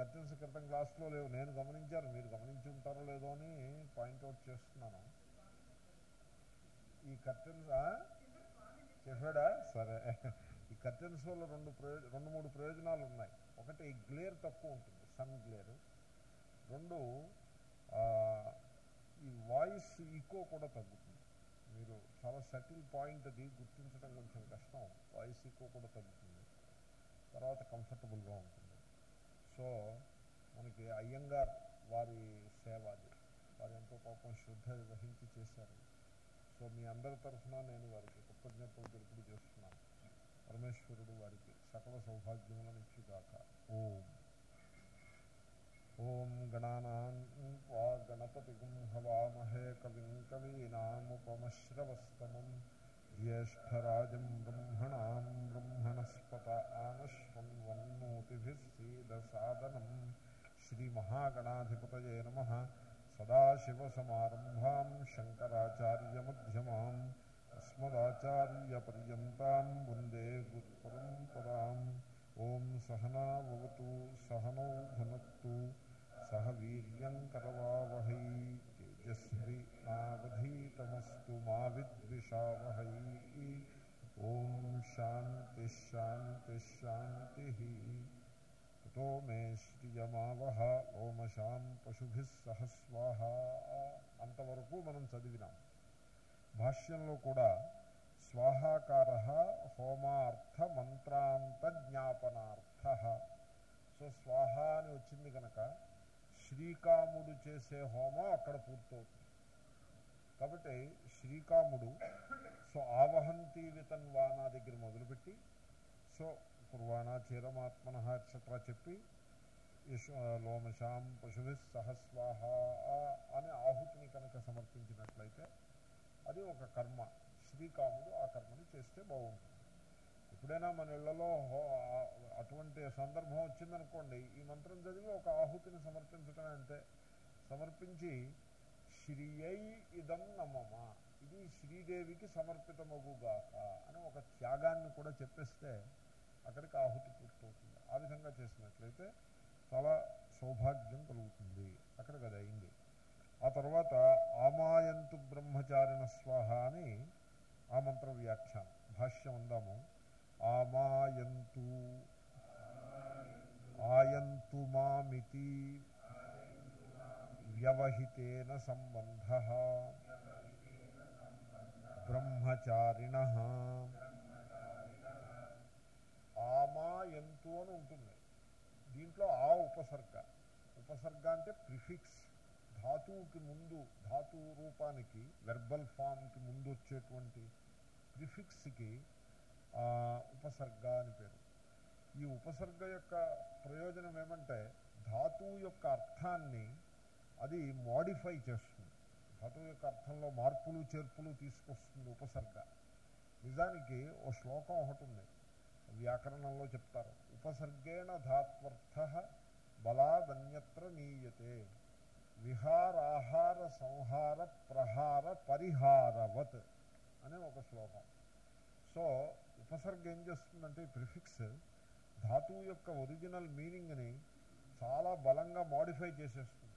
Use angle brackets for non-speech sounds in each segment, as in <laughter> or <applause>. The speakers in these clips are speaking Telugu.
కర్టెన్స్ క్రితం క్లాస్లో లేవు. నేను గమనించాను. మీరు గమనించి ఉంటారో లేదో అని పాయింట్అవుట్ చేస్తున్నాను. ఈ కర్టెన్స్ చెప్పాడా? సరే. ఈ కర్టెన్స్ వల్ల రెండు ప్రయోజ రెండు మూడు ప్రయోజనాలు ఉన్నాయి. ఒకటి గ్లేర్ తక్కువ ఉంటుంది. Sun glare. రెండు ఈ వాయిస్ ఈకో కూడా తగ్గుతుంది. మీరు చాలా సటిల్ పాయింట్ అది గుర్తించడం కొంచెం కష్టం. వాయిస్ ఈకో కూడా తగ్గుతుంది. తర్వాత కంఫర్టబుల్గా ఉంటుంది. సో మనకి అయ్యంగార్ వారి సేవ అది. వారు ఎంతో పాపం శ్రద్ధ వహించి చేశారు. సో మీ అందరి తరఫున నేను వారికి కృతజ్ఞతలు తెలుపుడు చేస్తున్నాను. పరమేశ్వరుడు వారికి సకల సౌభాగ్యములను ఇచ్చుగాక. ఓం. ఓం గణానా గణపతి హవామహే కవిం కవీనాముపమశ్రవస్తమం. జ్యేష్టరాజం బ్రహ్మణా బ్రహ్మణస్పత ఆనశ్వన్వన్నోతిభిస్సీదసాదనం శ్రీమహాగణాధిపతయే నమ సదాశివసమారంభాం శంకరాచార్యమ్యమాం అస్మదాచార్యపర్యంతం వందే గురుపరంపరాం ఓం సహనావతు సహనౌ భునత్తు సహ వీర్యం కరవావహై తేజస్వి నావధీతమస్తు మా విద్విషావహై ఓం శాంతి శాంతి శాంతి తతో మే శ్రియమావహ ఓమశాం పశుభి సహ స్వాహ అంతవరకు మనం చదివినాం. భాష్యంలో కూడా స్వాహాకార హోమార్థ మంత్రాంత జ్ఞాపనార్థ సో స్వాహ అని వచ్చింది కనుక శ్రీకాముడు చేసే హోమం అక్కడ పూర్తవుతుంది. కాబట్టి శ్రీకాముడు సో ఆవహంతి వితన్వానా దగ్గర మొదలుపెట్టి సో కుర్వాణా చీరమాత్మన ఎట్సెట్రా చెప్పి లోమశాం పశుభి సహస్వాహ అనే ఆహుతిని కనుక సమర్పించినట్లయితే అది ఒక కర్మ. శ్రీకాముడు ఆ కర్మని చేస్తే బాగుంటుంది. ఎప్పుడైనా మన ఇళ్ళలో హో- అటువంటి సందర్భం వచ్చిందనుకోండి ఈ మంత్రం చదివి ఒక ఆహుతిని సమర్పించటం అంటే సమర్పించి శ్రీయై ఇదం నమమ ఇది శ్రీదేవికి సమర్పితమగుగాక అని ఒక త్యాగాన్ని కూడా చెప్పేస్తే అక్కడికి ఆహుతి పూర్తవుతుంది. ఆ విధంగా చేసినట్లయితే చాలా సౌభాగ్యం కలుగుతుంది. అక్కడికి అది అయింది. ఆ తర్వాత ఆమాయంతు బ్రహ్మచారిణ స్వాహ అని ఆ మంత్ర వ్యాఖ్యానం భాష్యం అందాము. ఆమాయంతు ఆయంతు మామితి వ్యవహితేన సంబంధ బ్రహ్మచారిణ ఆమాయంతు అని ఉంటుంది। దీంట్లో ఆ ఉపసర్గ. ఉపసర్గ అంటే ప్రిఫిక్స్. ధాతువుకి ముందు ధాతు రూపానికి వెర్బల్ ఫామ్కి ముందు వచ్చేటువంటి ప్రిఫిక్స్కి ఉపసర్గ అని పేరు. ఈ ఉపసర్గ యొక్క ప్రయోజనం ఏమంటే ధాతువు యొక్క అర్థాన్ని అది మోడిఫై చేస్తుంది. ధాతువు యొక్క అర్థంలో మార్పులు చేర్పులు తీసుకొస్తుంది ఉపసర్గ. నిజానికి ఓ శ్లోకం ఒకటి ఉంది. వ్యాకరణంలో చెప్తారు. ఉపసర్గేణ ధాత్వర్థ బలాదన్యత్ర నీయతే. విహారాహార సంహార ప్రహార పరిహారవత్ అనే ఒక శ్లోకం. సో ఉపసర్గ ఏం చేస్తుందంటే ప్రిఫిక్స్ ధాతువు యొక్క ఒరిజినల్ మీనింగ్ని చాలా బలంగా మాడిఫై చేసేస్తుంది.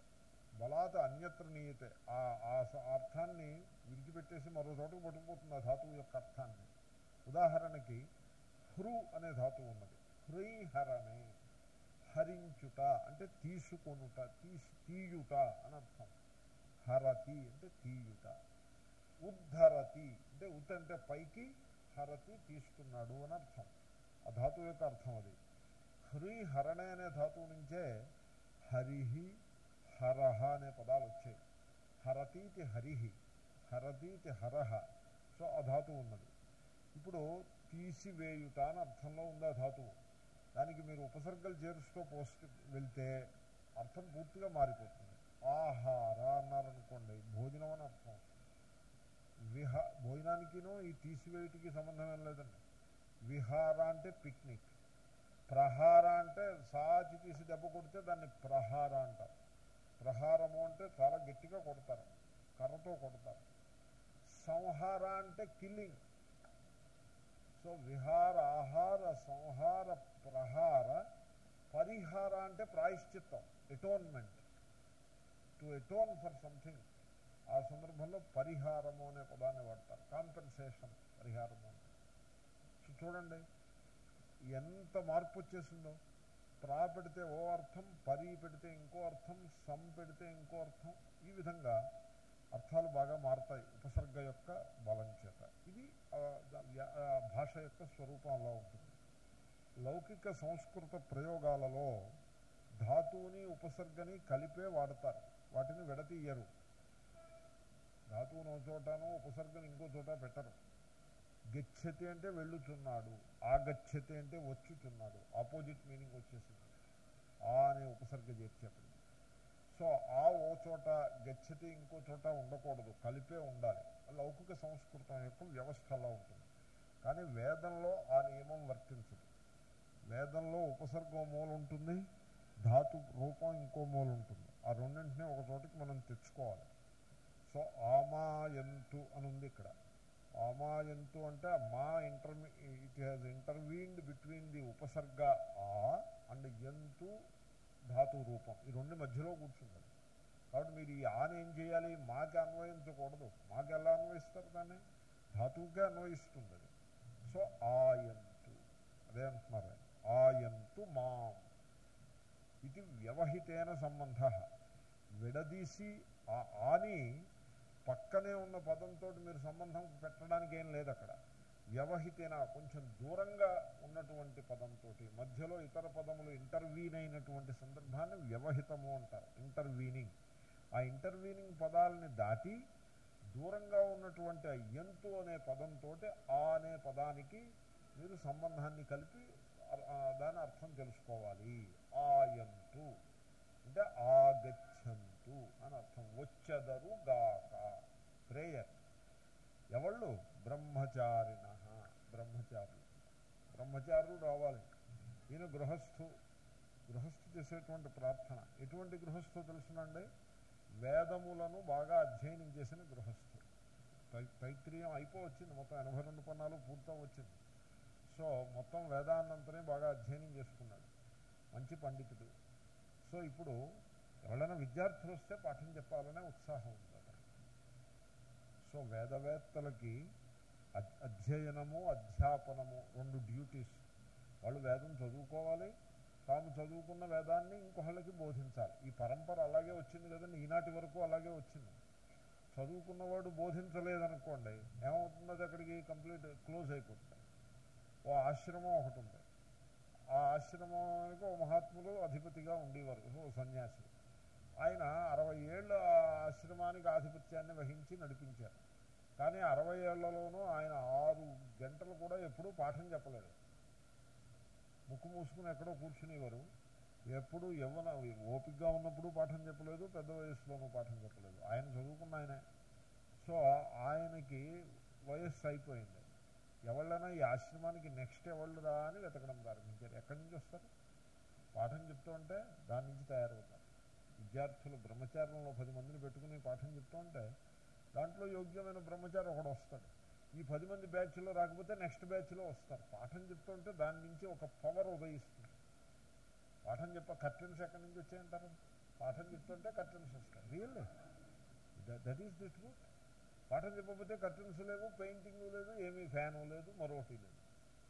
బలాత అన్యత్ర నీయతే. ఆ ఆ స- అర్థాన్ని విడిచిపెట్టేసి మరో చోటకు పట్టుకుపోతుంది ఆ ధాతువు యొక్క అర్థాన్ని. ఉదాహరణకి హృ అనే ధాతువు ఉన్నది. హృహరణే హరించుట అంటే తీసుకొనుట తీసి తీయుట అని అర్థం. హరతి అంటే తీయుట. ఉద్ధరతి అంటే ఉత్ అంటే పైకి హరతి తీసుకున్నాడు అని అర్థం. ఆ ధాతువు యొక్క అర్థం అది. హ్రీ హరణే అనే ధాతువు నుంచే హరిహి హరహ అనే పదాలు వచ్చాయి. హరతీతి హరిహి హరతీతి హరహ. సో ఆ ధాతువు ఉన్నది. ఇప్పుడు తీసివేయుట అని అర్థంలో ఉంది ఆ ధాతువు దానికి మీరు ఉపసర్గలు చేరుస్తూ పోస్ట్ వెళ్తే అర్థం పూర్తిగా మారిపోతుంది. ఆహార అన్నారనుకోండి భోజనం అని అర్థం. విహ భోజనానికినూ ఈ తీసివేయుటికి సంబంధం ఏం లేదండి. విహార అంటే పిక్నిక్. ప్రహార అంటే సాచి తీసి దెబ్బ కొడితే దాన్ని ప్రహార అంటారు. ప్రహారము అంటే చాలా గట్టిగా కొడతారు. కర్రతో కొడతారు. సంహార అంటే కిల్లింగ్. సో విహార ఆహార సంహార ప్రహార పరిహార అంటే ప్రాయశ్చిత్తం atonement to atone for something ఆ సందర్భంలో పరిహారము అనే పదాన్ని వాడతారు. కాంపెన్సేషన్ పరిహారము చూడండి. ఎంత మార్పు వచ్చేసిందో. ప్రా పెడితే ఓ అర్థం పరి పెడితే ఇంకో అర్థం సమ్ పెడితే ఇంకో అర్థం. ఈ విధంగా అర్థాలు బాగా మారుతాయి ఉపసర్గ యొక్క బలం చేత. ఇది భాష యొక్క స్వరూపంలో ఉంటుంది. లౌకిక సంస్కృత ప్రయోగాలలో ధాతువుని ఉపసర్గని కలిపే వాడతారు. వాటిని విడతీయరు. ధాతువును ఒక చోటను ఉపసర్గను ఇంకో చోట పెట్టరు. గచ్చతి అంటే వెళ్ళుచున్నాడు. ఆగచ్చతి అంటే వచ్చుచున్నాడు. ఆపోజిట్ మీనింగ్ వచ్చేసింది. ఆ అనే ఉపసర్గ చేర్చేప్పుడు సో ఆ ఓ చోట గచ్చతి ఇంకో చోట ఉండకూడదు. కలిపే ఉండాలి. లౌకిక సంస్కృతం యొక్క వ్యవస్థ అలా ఉంటుంది. కానీ వేదంలో ఆ నియమం వర్తించదు. వేదంలో ఉపసర్గం మూల ఉంటుంది. ధాతు రూపం ఇంకో మూల ఉంటుంది. ఆ రెండింటినీ ఒక చోటికి మనం తెచ్చుకోవాలి. సో ఆమాయంతు అని ఉంది ఇక్కడ. ఆమాయంతు అంటే మా ఇంటర్మీ it has intervened between the ఉపసర్గ ఆ అండ్ ఎంతు ధాతు రూపం. ఈ రెండు మధ్యలో కూర్చున్నది కాబట్టి మీరు ఈ ఆని ఏం చేయాలి? మాకి అన్వయించకూడదు. మాకు ఎలా అన్వయిస్తారు దాన్ని? ధాతువుకే అన్వయిస్తుంది అది సో ఆయంతు. అదే అంటున్నారు. ఆయంతు మా. ఇది వ్యవహితేన సంబంధ. విడదీసి ఆ ఆని పక్కనే ఉన్న పదంతో మీరు సంబంధం పెట్టడానికి ఏం లేదు అక్కడ. వ్యవహితేన కొంచెం దూరంగా ఉన్నటువంటి పదంతో మధ్యలో ఇతర పదములు ఇంటర్వీన్ అయినటువంటి సందర్భాన్ని వ్యవహితము అంటారు. ఇంటర్వీనింగ్ ఆ ఇంటర్వీనింగ్ పదాలని దాటి దూరంగా ఉన్నటువంటి ఎంతు అనే పదంతో ఆ అనే పదానికి మీరు సంబంధాన్ని కలిపి దాని అర్థం తెలుసుకోవాలి. ఆయంతు అంటే ఆగచ్చంతు అని అర్థం వచ్చెదరు గాక ప్రేయర్ ఎవళ్ళు బ్రహ్మచారిణ బ్రహ్మచారులు బ్రహ్మచారులు రావాలి ఈయన గృహస్థు గృహస్థు చేసేటువంటి ప్రార్థన ఎటువంటి గృహస్థు తెలుసునండి వేదములను బాగా అధ్యయనం చేసిన గృహస్థు. తైత్రీయం అయిపోవచ్చింది. మొత్తం ఎనభై రెండు పన్నాలు పూర్తం వచ్చింది సో మొత్తం వేదాన్నంతనే బాగా అధ్యయనం చేసుకున్నాడు. మంచి పండితుడు. సో ఇప్పుడు ఎవరైనా విద్యార్థులు వస్తే పాఠం చెప్పాలనే ఉత్సాహం ఉంది సో వేదవేత్తలకి అధ్యయనము అధ్యాపనము రెండు డ్యూటీస్ వాళ్ళు వేదం చదువుకోవాలి తాము చదువుకున్న వేదాన్ని ఇంకొకళ్ళకి బోధించాలి. ఈ పరంపర అలాగే వచ్చింది కదండి ఈనాటి వరకు అలాగే వచ్చింది. చదువుకున్నవాడు బోధించలేదనుకోండి ఏమవుతుంది అక్కడికి కంప్లీట్ క్లోజ్ అయిపోతుంది. ఓ ఆశ్రమం ఒకటి ఉంది. ఆ ఆశ్రమానికి ఓ మహాత్ములు అధిపతిగా ఉండేవారు ఓ సన్యాసి. ఆయన అరవై ఏళ్ళు ఆ ఆశ్రమానికి ఆధిపత్యాన్ని వహించి నడిపించారు. కానీ అరవై ఏళ్ళలోనూ ఆయన ఆరు గంటలు కూడా ఎప్పుడూ పాఠం చెప్పలేదు. ముక్కు మూసుకుని ఎక్కడో కూర్చునేవారు. ఎప్పుడు యవ్వన ఓపికగా ఉన్నప్పుడు పాఠం చెప్పలేదు పెద్ద వయసులోనూ పాఠం చెప్పలేదు. ఆయన చదువుకున్న ఆయనే. సో ఆయనకి వయస్సు అయిపోయింది. ఎవళ్ళైనా ఈ ఆశ్రమానికి నెక్స్ట్ ఎవళ్ళురా అని వెతకడం ప్రారంభించారు. ఎక్కడి నుంచి వస్తారు? పాఠం చెప్తూ ఉంటే దాని నుంచి తయారవుతారు. విద్యార్థులు బ్రహ్మచారంలో పది మందిని పెట్టుకుని పాఠం చెప్తూ ఉంటే దాంట్లో యోగ్యమైన బ్రహ్మచారి ఒకడు వస్తాడు. ఈ పది మంది బ్యాచ్లో రాకపోతే నెక్స్ట్ బ్యాచ్లో వస్తారు. పాఠం చెప్తుంటే దాని నుంచి ఒక పవర్ ఉదయిస్తుంది. పాఠం చెప్ప కర్టెన్స్ ఎక్కడి నుంచి వచ్చాయంటారు పాఠం చెప్తుంటే కర్టెన్స్ వస్తాయి. Real that is the truth పాఠం చెప్పకపోతే కర్టెన్స్ లేవు పెయింటింగ్ లేదు ఏమీ ఫ్యాను లేదు మరొకటి లేదు.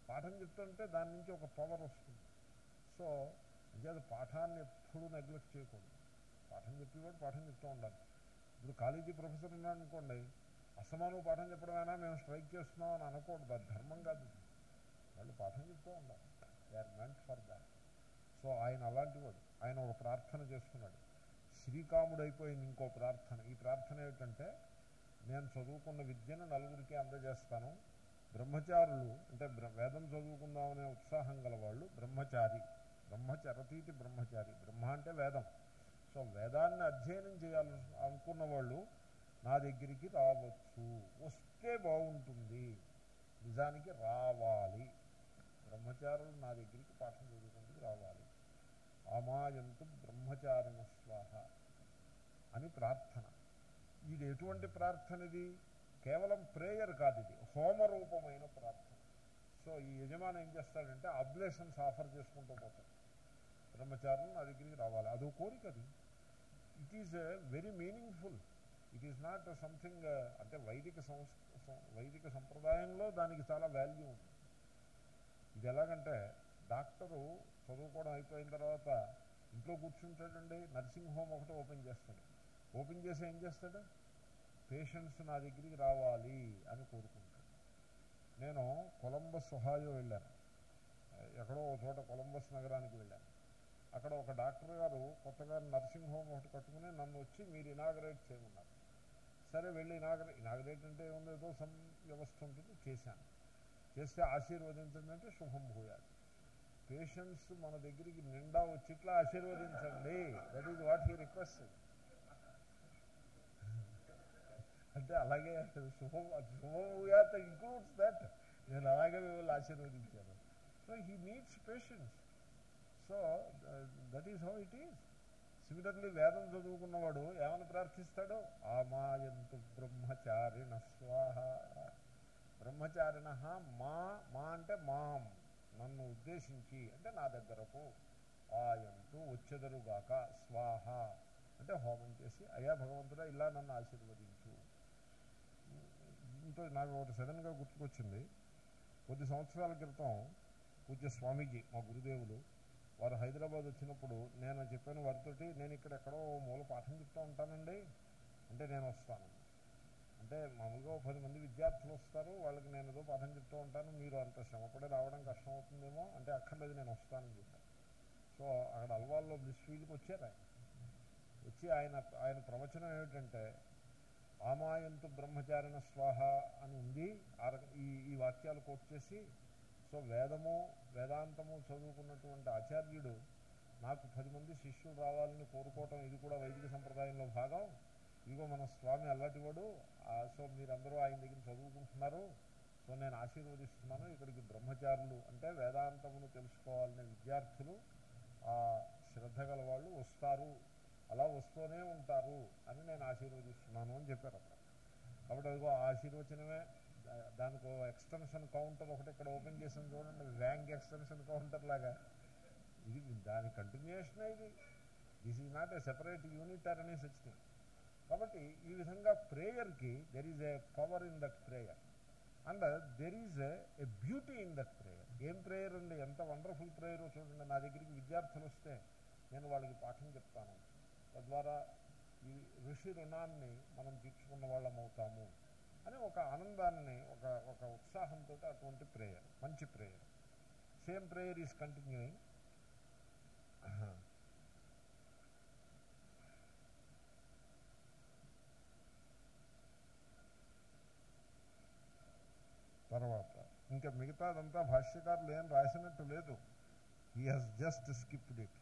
పాఠం చెప్తుంటే దాని నుంచి ఒక పవర్ వస్తుంది. సో అంటే పాఠాన్ని ఎప్పుడు నెగ్లెక్ట్ చేయకూడదు. పాఠం చెప్పేవాడు పాఠం చెప్తూ ఉండాలి. ఇప్పుడు కాలేజీ ప్రొఫెసర్ ఉన్నాడు అనుకోండి అసమానం పాఠం చెప్పడమైనా మేము స్ట్రైక్ చేస్తున్నాం అని అనకూడదు. అది ధర్మం కాదు. వాళ్ళు పాఠం చెప్తూ ఉండాలి. They are meant for that so ఆయన అలాంటి వాడు. ఆయన ఒక ప్రార్థన చేసుకున్నాడు శ్రీకాముడు అయిపోయింది ఇంకో ప్రార్థన. ఈ ప్రార్థన ఏమిటంటే నేను చదువుకున్న విద్యను నలుగురికి అందజేస్తాను. బ్రహ్మచారులు అంటే వేదం చదువుకుందామనే ఉత్సాహం గల వాళ్ళు బ్రహ్మచారి బ్రహ్మచరతీతి బ్రహ్మచారి. బ్రహ్మ అంటే వేదం. సో వేదాన్ని అధ్యయనం చేయాలి అనుకున్న వాళ్ళు నా దగ్గరికి రావచ్చు. వస్తే బాగుంటుంది. నిజానికి రావాలి. బ్రహ్మచారులు నా దగ్గరికి పాఠం చదువుకుంటూ రావాలి. అమాయంతు బ్రహ్మచారిణ స్వాహ అని ప్రార్థన. ఇది ఎటువంటి ప్రార్థన ఇది? కేవలం ప్రేయర్ కాదు ఇది. హోమరూపమైన ప్రార్థన. సో ఈ యజమాని ఏం చేస్తాడంటే అబ్లేషన్స్ ఆఫర్ చేసుకుంటూ పోతాడు. బ్రహ్మచారులు నా దగ్గరికి రావాలి. అదో కోరిక అది. It is very meaningful it is not something అంటే వైదిక సంస్ వైదిక సంప్రదాయంలో దానికి చాలా వాల్యూ ఉంది. ఇది ఎలాగంటే డాక్టరు చదువుకోవడం అయిపోయిన తర్వాత ఇంట్లో కూర్చుంటాడండి నర్సింగ్ హోమ్ ఒకటి ఓపెన్ చేస్తాడు. ఓపెన్ చేసి ఏం చేస్తాడు? పేషెంట్స్ నా దగ్గరికి రావాలి అని కోరుకుంటాడు. నేను కొలంబస్ ఒహాయో వెళ్ళాను. ఎక్కడో ఒక చోట కొలంబస్ నగరానికి వెళ్ళాను. అక్కడ ఒక డాక్టర్ గారు కొత్తగా నర్సింగ్ హోమ్ ఒకటి కట్టుకుని నన్ను వచ్చి మీరు ఇనాగరేట్ చేయమన్నారు. సరే వెళ్ళి ఇనాగరేట్ ఇనాగరేట్ అంటే ఏముంది? ఏదో సమ్ వ్యవస్థ ఉంటుంది చేశాను. చేస్తే ఆశీర్వదించండి శుభం భూయాలి పేషెంట్స్ మన దగ్గరికి నిండా వచ్చి ఇట్లా ఆశీర్వదించండి. That is what he request అంటే అలాగే శుభం శుభం భూయాత్ ఇంక్లూడ్స్ దట్ నేను అలాగే మిమ్మల్ని ఆశీర్వదించాను. So he needs patients so that is how it is similarly వేదం చదువుకున్నవాడు ఏమని ప్రార్థిస్తాడు? ఆమాయంతు బ్రహ్మచారిణ స్వాహ. బ్రహ్మచారిణ మా మా అంటే మాం. నన్ను ఉద్దేశించి అంటే నా దగ్గరకు ఆయంతు వచ్చెదరుగాక స్వాహ. అంటే హోమం చేసి అయ్యా భగవంతుడా ఇలా నన్ను ఆశీర్వదించు. ఇంతో నాకు ఒకటి సడన్గా గుర్తుకొచ్చింది. కొద్ది సంవత్సరాల క్రితం పూజ్య స్వామీజీ మా గురుదేవులు వారు హైదరాబాద్ వచ్చినప్పుడు నేను చెప్పాను వారితోటి నేను ఇక్కడ ఎక్కడో మూల పాఠం చెప్తూ ఉంటానండి. అంటే నేను వస్తాను. అంటే మామూలుగా పది మంది విద్యార్థులు వస్తారు వాళ్ళకి నేను ఏదో పాఠం చెప్తూ ఉంటాను మీరు అంత శ్రమపడే రావడం కష్టం అవుతుందేమో అంటే అక్కర్లేదు నేను వస్తానని చెప్పాను సో అక్కడ అల్వాల్లో బ్లిస్ ఫీల్డ్కి వచ్చారు ఆయన. వచ్చి ఆయన ఆయన ప్రవచనం ఏమిటంటే ఆమాయంతు బ్రహ్మచారిణ స్వాహ అని ఉంది. ఈ ఈ వాక్యాలు కోట్ చేసి సో వేదము వేదాంతము చదువుకున్నటువంటి ఆచార్యుడు నాకు పది మంది శిష్యులు రావాలని కోరుకోవటం ఇది కూడా వైదిక సంప్రదాయంలో భాగం. ఇదిగో మన స్వామి అల్లటివాడు. సో మీరందరూ ఆయన దగ్గర చదువుకుంటున్నారు. సో నేను ఆశీర్వదిస్తున్నాను. ఇక్కడికి బ్రహ్మచారులు అంటే వేదాంతమును తెలుసుకోవాలనే విద్యార్థులు ఆ శ్రద్ధ గలవాళ్ళు వస్తారు. అలా వస్తూనే ఉంటారు అని నేను ఆశీర్వదిస్తున్నాను అని చెప్పారు అక్కడ. కాబట్టి అదిగో ఆశీర్వచనమే. దానికి ఎక్స్టెన్షన్ కౌంటర్ ఒకటి ఇక్కడ ఓపెన్ చేసాం చూడండి ర్యాంక్ ఎక్స్టెన్షన్ కౌంటర్ లాగా. ఇది దాని కంటిన్యూషన్ ఇది. This is not a separate unit అనే సచ్ థింగ్ కాబట్టి ఈ విధంగా ప్రేయర్కి there is a power in that prayer and there is a beauty in that prayer ఏం ప్రేయర్ అండి? ఎంత వండర్ఫుల్ ప్రేయర్ చూడండి. నా దగ్గరికి విద్యార్థులు వస్తే నేను వాళ్ళకి పాఠం చెప్తాను. తద్వారా ఈ ఋషి రుణాన్ని మనం తీర్చుకున్న వాళ్ళం అవుతాము అని ఒక ఆనందాన్ని ఒక ఒక ఉత్సాహంతో అటువంటి ప్రేయర్ మంచి prayer same prayer is continuing తర్వాత ఇంకా మిగతాదంతా భాష్యకారులు ఏం రాసినట్టు లేదు. He has just skipped it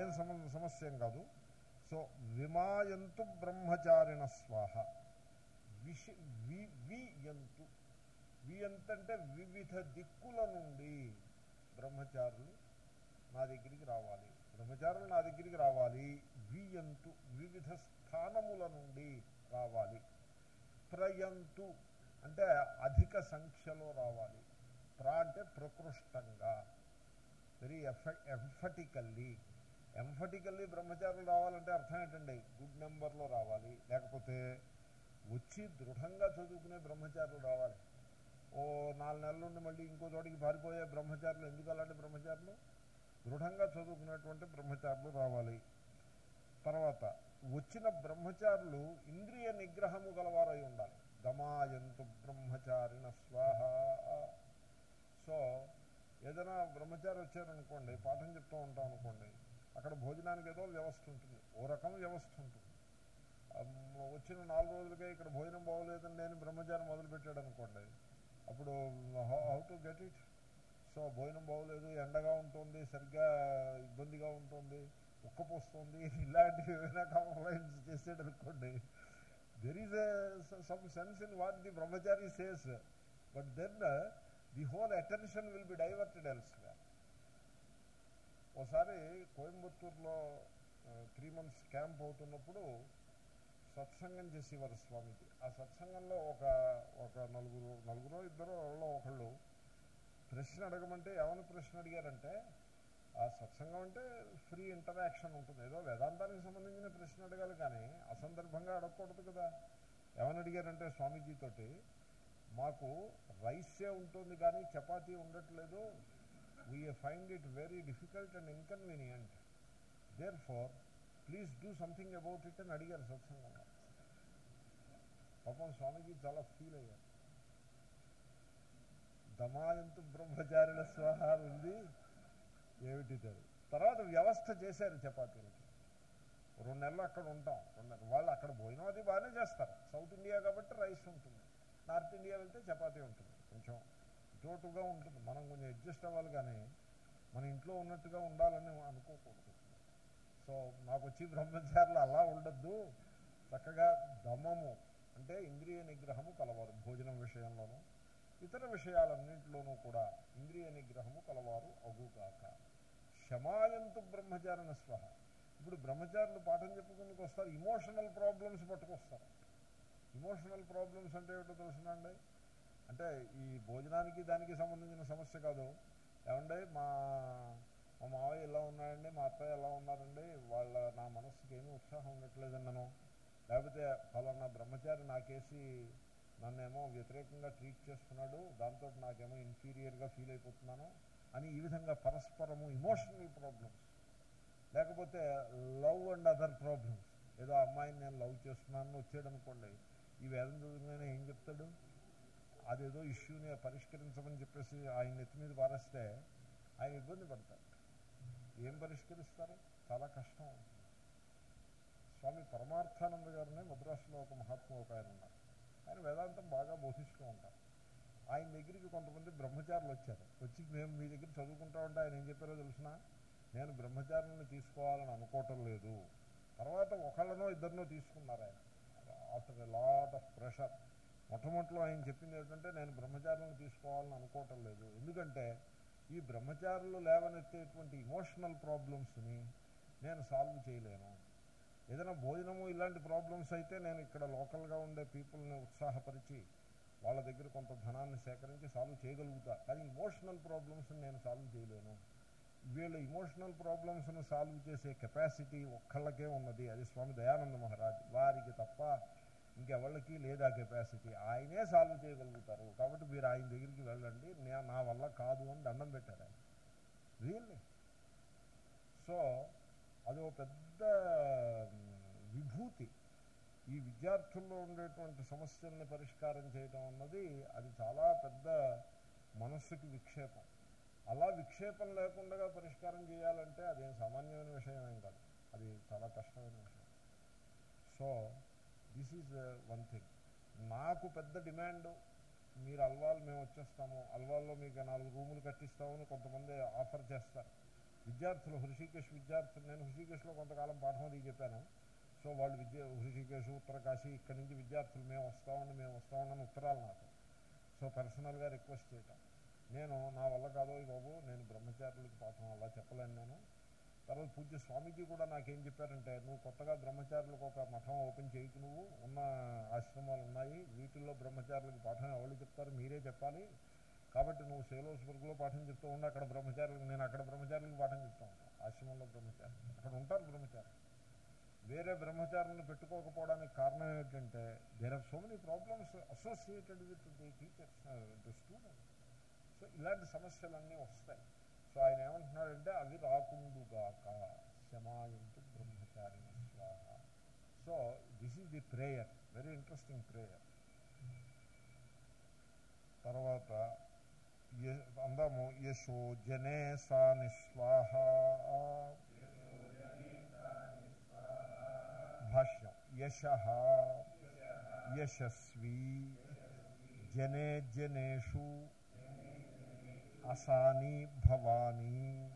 ఏం సమ సమస్య ఏం కాదు. సో విమాయంతు బ్రహ్మచారిణ స్వాహ. విష వి వియంతు వియంతంటే వివిధ దిక్కుల నుండి బ్రహ్మచారులు నా దగ్గరికి రావాలి. బ్రహ్మచారులు నా దగ్గరికి రావాలి. వియంతు వివిధ స్థానముల నుండి రావాలి. ప్రయంతు అంటే అధిక సంఖ్యలో రావాలి. ప్రా అంటే ప్రకృష్టంగా. వెరీ ఎఫ ఎంఫటికల్లీ ఎంఫటికల్లీ బ్రహ్మచారులు రావాలంటే అర్థం ఏంటండి? గుడ్ నెంబర్లో రావాలి. లేకపోతే వచ్చి దృఢంగా చదువుకునే బ్రహ్మచారులు రావాలి. ఓ నాలుగు నెలల నుండి మళ్ళీ ఇంకో చోటికి పారిపోయే బ్రహ్మచారులు ఎందుకు అలాంటి బ్రహ్మచారులు? దృఢంగా చదువుకునేటువంటి బ్రహ్మచారులు రావాలి. తర్వాత వచ్చిన బ్రహ్మచారులు ఇంద్రియ నిగ్రహము గలవారై ఉండాలి. దమాయంతు బ్రహ్మచారిణ స్వాహ. సో ఏదైనా బ్రహ్మచారి వచ్చారనుకోండి పాఠం చెప్తూ ఉంటాం అనుకోండి అక్కడ భోజనానికి ఏదో వ్యవస్థ ఉంటుంది. ఓ రకం వ్యవస్థ ఉంటుంది. వచ్చిన నాలుగు రోజులకే ఇక్కడ భోజనం బాగోలేదని నేను బ్రహ్మచారం మొదలుపెట్టాడు అనుకోండి. అప్పుడు how to get it so భోజనం బాగోలేదు ఎండగా ఉంటుంది సరిగ్గా ఇబ్బందిగా ఉంటుంది ఉక్కపోస్తుంది <laughs> ఇలాంటివి ఏమైనా కంప్లైంట్స్ చేసాడు అనుకోండి. There is some sense in what the brahmachari says but then the whole attention will be diverted ఎల్స్గా ఒకసారి కోయంబత్తూరులో త్రీ మంత్స్ క్యాంప్ అవుతున్నప్పుడు సత్సంగం చేసేవారు స్వామికి ఆ సత్సంగంలో ఒక ఒక నలుగురు నలుగురు ఇద్దరు వాళ్ళు ఒకళ్ళు ప్రశ్న అడగమంటే ఏమైనా ప్రశ్న అడిగారంటే ఆ సత్సంగం అంటే ఫ్రీ ఇంటరాక్షన్ ఉంటుంది. ఏదో వేదాంతానికి సంబంధించిన ప్రశ్న అడగాలి కానీ అసందర్భంగా అడగకూడదు కదా. ఏమని అడిగారంటే స్వామీజీతోటి మాకు రైసే ఉంటుంది కానీ చపాతీ ఉండట్లేదు. We find it very difficult and inconvenient therefore please do something about it అని అడిగారు సత్సంగంలో పాపం స్వామీజీ చాలా ఫీల్ అయ్యారు. దమాయంతు బ్రహ్మచారిణ స్వాహ ఉంది ఏమిటి తర్వాత వ్యవస్థ చేశారు చపాతీలకి. రెండు నెలలు అక్కడ ఉంటాం. రెండు నెలలు. వాళ్ళు అక్కడ భోజనం అది బాగానే చేస్తారు. సౌత్ ఇండియా కాబట్టి రైస్ ఉంటుంది. నార్త్ ఇండియా వెళ్తే చపాతీ ఉంటుంది. కొంచెం చోటుగా ఉంటుంది. మనం కొంచెం అడ్జస్ట్ అవ్వాలి కానీ మన ఇంట్లో ఉన్నట్టుగా ఉండాలని అనుకోకూడదు. సో నాకు వచ్చి బ్రహ్మచారులు అలా ఉండద్దు. చక్కగా దమము అంటే ఇంద్రియ నిగ్రహము కలవారు భోజనం విషయంలోనూ ఇతర విషయాలన్నింటిలోనూ కూడా ఇంద్రియ నిగ్రహము కలవారు అగుగాక. క్షమాయంతు బ్రహ్మచారిణ స్వహ. ఇప్పుడు బ్రహ్మచారులు పాఠం చెప్పుకుందుకు వస్తారు ఇమోషనల్ ప్రాబ్లమ్స్ పట్టుకొస్తారు. ఇమోషనల్ ప్రాబ్లమ్స్ అంటే ఏమిటో తెలుసునండి అంటే ఈ భోజనానికి దానికి సంబంధించిన సమస్య కాదు. ఏమండి? మా మా మావయ్య ఎలా ఉన్నాడండి? మా అత్తయ్య ఎలా ఉన్నారండి? వాళ్ళ నా మనస్సుకి ఏమీ ఉత్సాహం ఉండట్లేదన్నను లేకపోతే ఫలానా బ్రహ్మచారి నాకేసి నన్నేమో వ్యతిరేకంగా ట్రీట్ చేస్తున్నాడు. దాంతో నాకేమో ఇన్ఫీరియర్గా ఫీల్ అయిపోతున్నాను అని ఈ విధంగా పరస్పరము ఇమోషనల్ ప్రాబ్లమ్స్ లేకపోతే లవ్ అండ్ అదర్ ప్రాబ్లమ్స్ ఏదో అమ్మాయిని నేను లవ్ చేస్తున్నాను వచ్చాడు అనుకోండి ఈ వేదం చదువుకునే ఏం చెప్తాడు? అదేదో ఇష్యూని పరిష్కరించమని చెప్పేసి ఆయన నెత్తి మీద పారేస్తే ఆయన ఇబ్బంది పడతాడు. ఏం పరిష్కరిస్తారు? చాలా కష్టం. స్వామి పరమార్థానంద గారిని మద్రాసులో ఒక మహాత్మ ఒక ఆయన ఉన్నారు. ఆయన వేదాంతం బాగా బోధిస్తూ ఉంటారు. ఆయన దగ్గరికి కొంతమంది బ్రహ్మచారులు వచ్చారు. వచ్చి మేము మీ దగ్గర చదువుకుంటా ఉంటే ఆయన ఏం చెప్పారో తెలిసిన? నేను బ్రహ్మచారులను తీసుకోవాలని అనుకోవటం లేదు. తర్వాత ఒకళ్ళనో ఇద్దరినో తీసుకున్నారు ఆయన. After a lot of pressure మొట్టమొదటిలో ఆయన చెప్పింది ఏంటంటే నేను బ్రహ్మచారులను తీసుకోవాలని అనుకోవటం లేదు. ఎందుకంటే ఈ బ్రహ్మచారులు లేవనెత్తేటువంటి ఇమోషనల్ ప్రాబ్లమ్స్ని నేను సాల్వ్ చేయలేను. ఏదైనా భోజనము ఇలాంటి ప్రాబ్లమ్స్ అయితే నేను ఇక్కడ లోకల్గా ఉండే పీపుల్ని ఉత్సాహపరిచి వాళ్ళ దగ్గర కొంత ధనాన్ని సేకరించి సాల్వ్ చేయగలుగుతా. కానీ ఇమోషనల్ ప్రాబ్లమ్స్ని నేను సాల్వ్ చేయలేను. వీళ్ళ ఇమోషనల్ ప్రాబ్లమ్స్ను సాల్వ్ చేసే కెపాసిటీ ఒక్కళ్ళకే ఉన్నది. అది స్వామి దయానంద మహారాజ్. వారికి తప్ప ఇంకెవళ్ళకి లేదా కెపాసిటీ ఆయనే సాల్వ్ చేయగలుగుతారు. కాబట్టి మీరు ఆయన దగ్గరికి వెళ్ళండి. నా వల్ల కాదు అని దండం పెట్టారు ఆయన. రియల్లీ సో అది ఒక పెద్ద విభూతి. ఈ విద్యార్థుల్లో ఉండేటువంటి సమస్యల్ని పరిష్కారం చేయడం అన్నది అది చాలా పెద్ద మనస్సుకి విక్షేపం. అలా విక్షేపం లేకుండా పరిష్కారం చేయాలంటే అదేం సామాన్యమైన విషయం ఏం కాదు. అది చాలా కష్టమైన విషయం. So this is one thing నాకు పెద్ద డిమాండ్. మీరు అల్వాల్ మేము వచ్చేస్తాము. అల్వాల్లో మీకు నాలుగు రూములు కట్టిస్తామని కొంతమంది ఆఫర్ చేస్తారు. విద్యార్థులు హృషికేశ్ విద్యార్థులు నేను హృషికేశ్లో కొంతకాలం పాఠం అది చెప్పాను. సో వాళ్ళు విద్య హృషికేశ్ ఉత్తరకాశీ ఇక్కడి నుంచి విద్యార్థులు మేము వస్తామని మేము వస్తామని ఉత్తరాలు నాకు. సో పర్సనల్గా రిక్వెస్ట్ చేయటం. నేను నా వల్ల కాదో బాబు నేను బ్రహ్మచారులకి పాఠం అలా చెప్పలేను నేను. తర్వాత పూజ్య స్వామీజీ కూడా నాకేం చెప్పారంటే నువ్వు కొత్తగా బ్రహ్మచారులకు ఒక మఠం ఓపెన్ చేయకు నువ్వు ఉన్న ఆశ్రమాలు ఉన్నాయి వీటిల్లో బ్రహ్మచారులకు పాఠం ఎవరు చెప్తారు మీరే చెప్పాలి. కాబట్టి నువ్వు సేలోస్బర్గ్లో పాఠం చెప్తూ ఉండి అక్కడ బ్రహ్మచారులకు నేను అక్కడ బ్రహ్మచారులకు పాఠం చెప్తూ ఉంటాను ఆశ్రమంలో బ్రహ్మచారి అక్కడ ఉంటారు బ్రహ్మచారి వేరే బ్రహ్మచారులను పెట్టుకోకపోవడానికి కారణం ఏంటంటే there are so many problems associated with the teachers the student so ఇలాంటి సమస్యలన్నీ వస్తాయి. సో ఆయన ఏమంటున్నాడంటే అవి రాకుండుగాక శమాయంతు బ్రహ్మచారి స్వాహ. So this is the prayer very interesting prayer తర్వాత అందాము యశో జనే సా నిస్వాహ భాష్యం. యశ యశస్వీ జనే జనేషు అసాని భవాని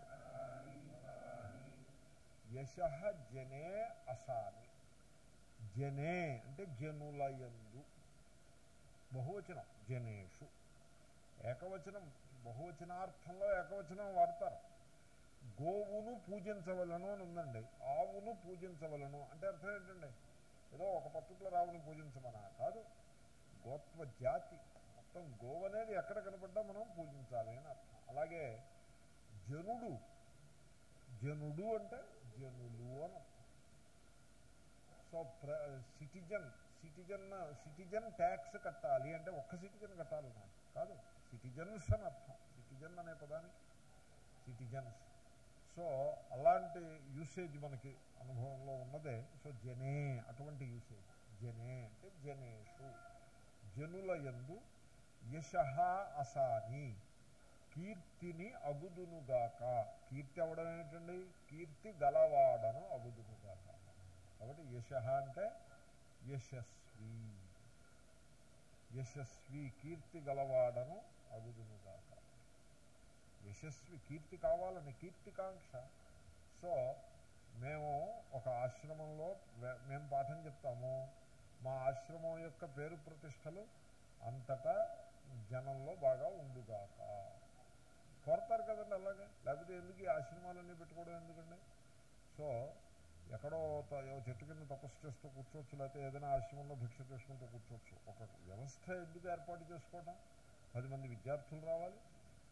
యశ జనే అసాని జనే అంటే జనులయందు బహువచనం జనేషు ఏకవచనం బహువచనార్థంలో ఏకవచనం వాడతారు గోవును పూజించవలను అని ఉందండి. ఆవును పూజించవలను. అంటే అర్థం ఏంటండి? ఏదో ఒక పర్టికులర్ ఆవును పూజించమనా? కాదు. గోత్వ జాతి మొత్తం గోవు అనేది ఎక్కడ కనపడ్డా మనం పూజించాలి అని అర్థం. అలాగే జనుడు జనుడు అంటే జనులు అని అర్థం. సో ప్ర సిటిజన్ సిటిజన్ సిటిజన్ ట్యాక్స్ కట్టాలి అంటే ఒక్క సిటిజన్ కట్టాలి నాకు కాదు సిటిజన్స్ అని అర్థం. సిటిజన్ అనే పదానికి సిటిజన్స్. సో అలాంటి యూసేజ్ మనకి అనుభవంలో ఉన్నదే. సో జనే అటువంటి యూసేజ్ జనే అంటే జనేషు. జనుల యందు యశ అసాని. కీర్తిని అగుదునుగాక. కీర్తి అవడం ఏమిటండి? కీర్తి గలవాడను అగుదునుగాక. కాబట్టి యశ అంటే యశస్వి. యశస్వి కీర్తి గలవాడను అగుదునుగాక. యశస్వి కీర్తి కావాలని కీర్తికాంక్ష. సో మేము ఒక ఆశ్రమంలో మేము పాఠం చెప్తాము. మా ఆశ్రమం యొక్క పేరు ప్రతిష్టలు అంతటా జనంలో బాగా ఉండుగాక కోరతారు కదండి అలాగే? లేకపోతే ఎందుకు ఈ ఆశ్రమాలన్నీ పెట్టుకోవడం ఎందుకండి? సో ఎక్కడో చెట్టు కింద తపస్సు చేస్తూ కూర్చోవచ్చు లేకపోతే ఏదైనా ఆశ్రమంలో భిక్ష చేసుకుంటూ కూర్చోవచ్చు. ఒక వ్యవస్థ ఎందుకు ఏర్పాటు చేసుకోవడం పది మంది విద్యార్థులు రావాలి.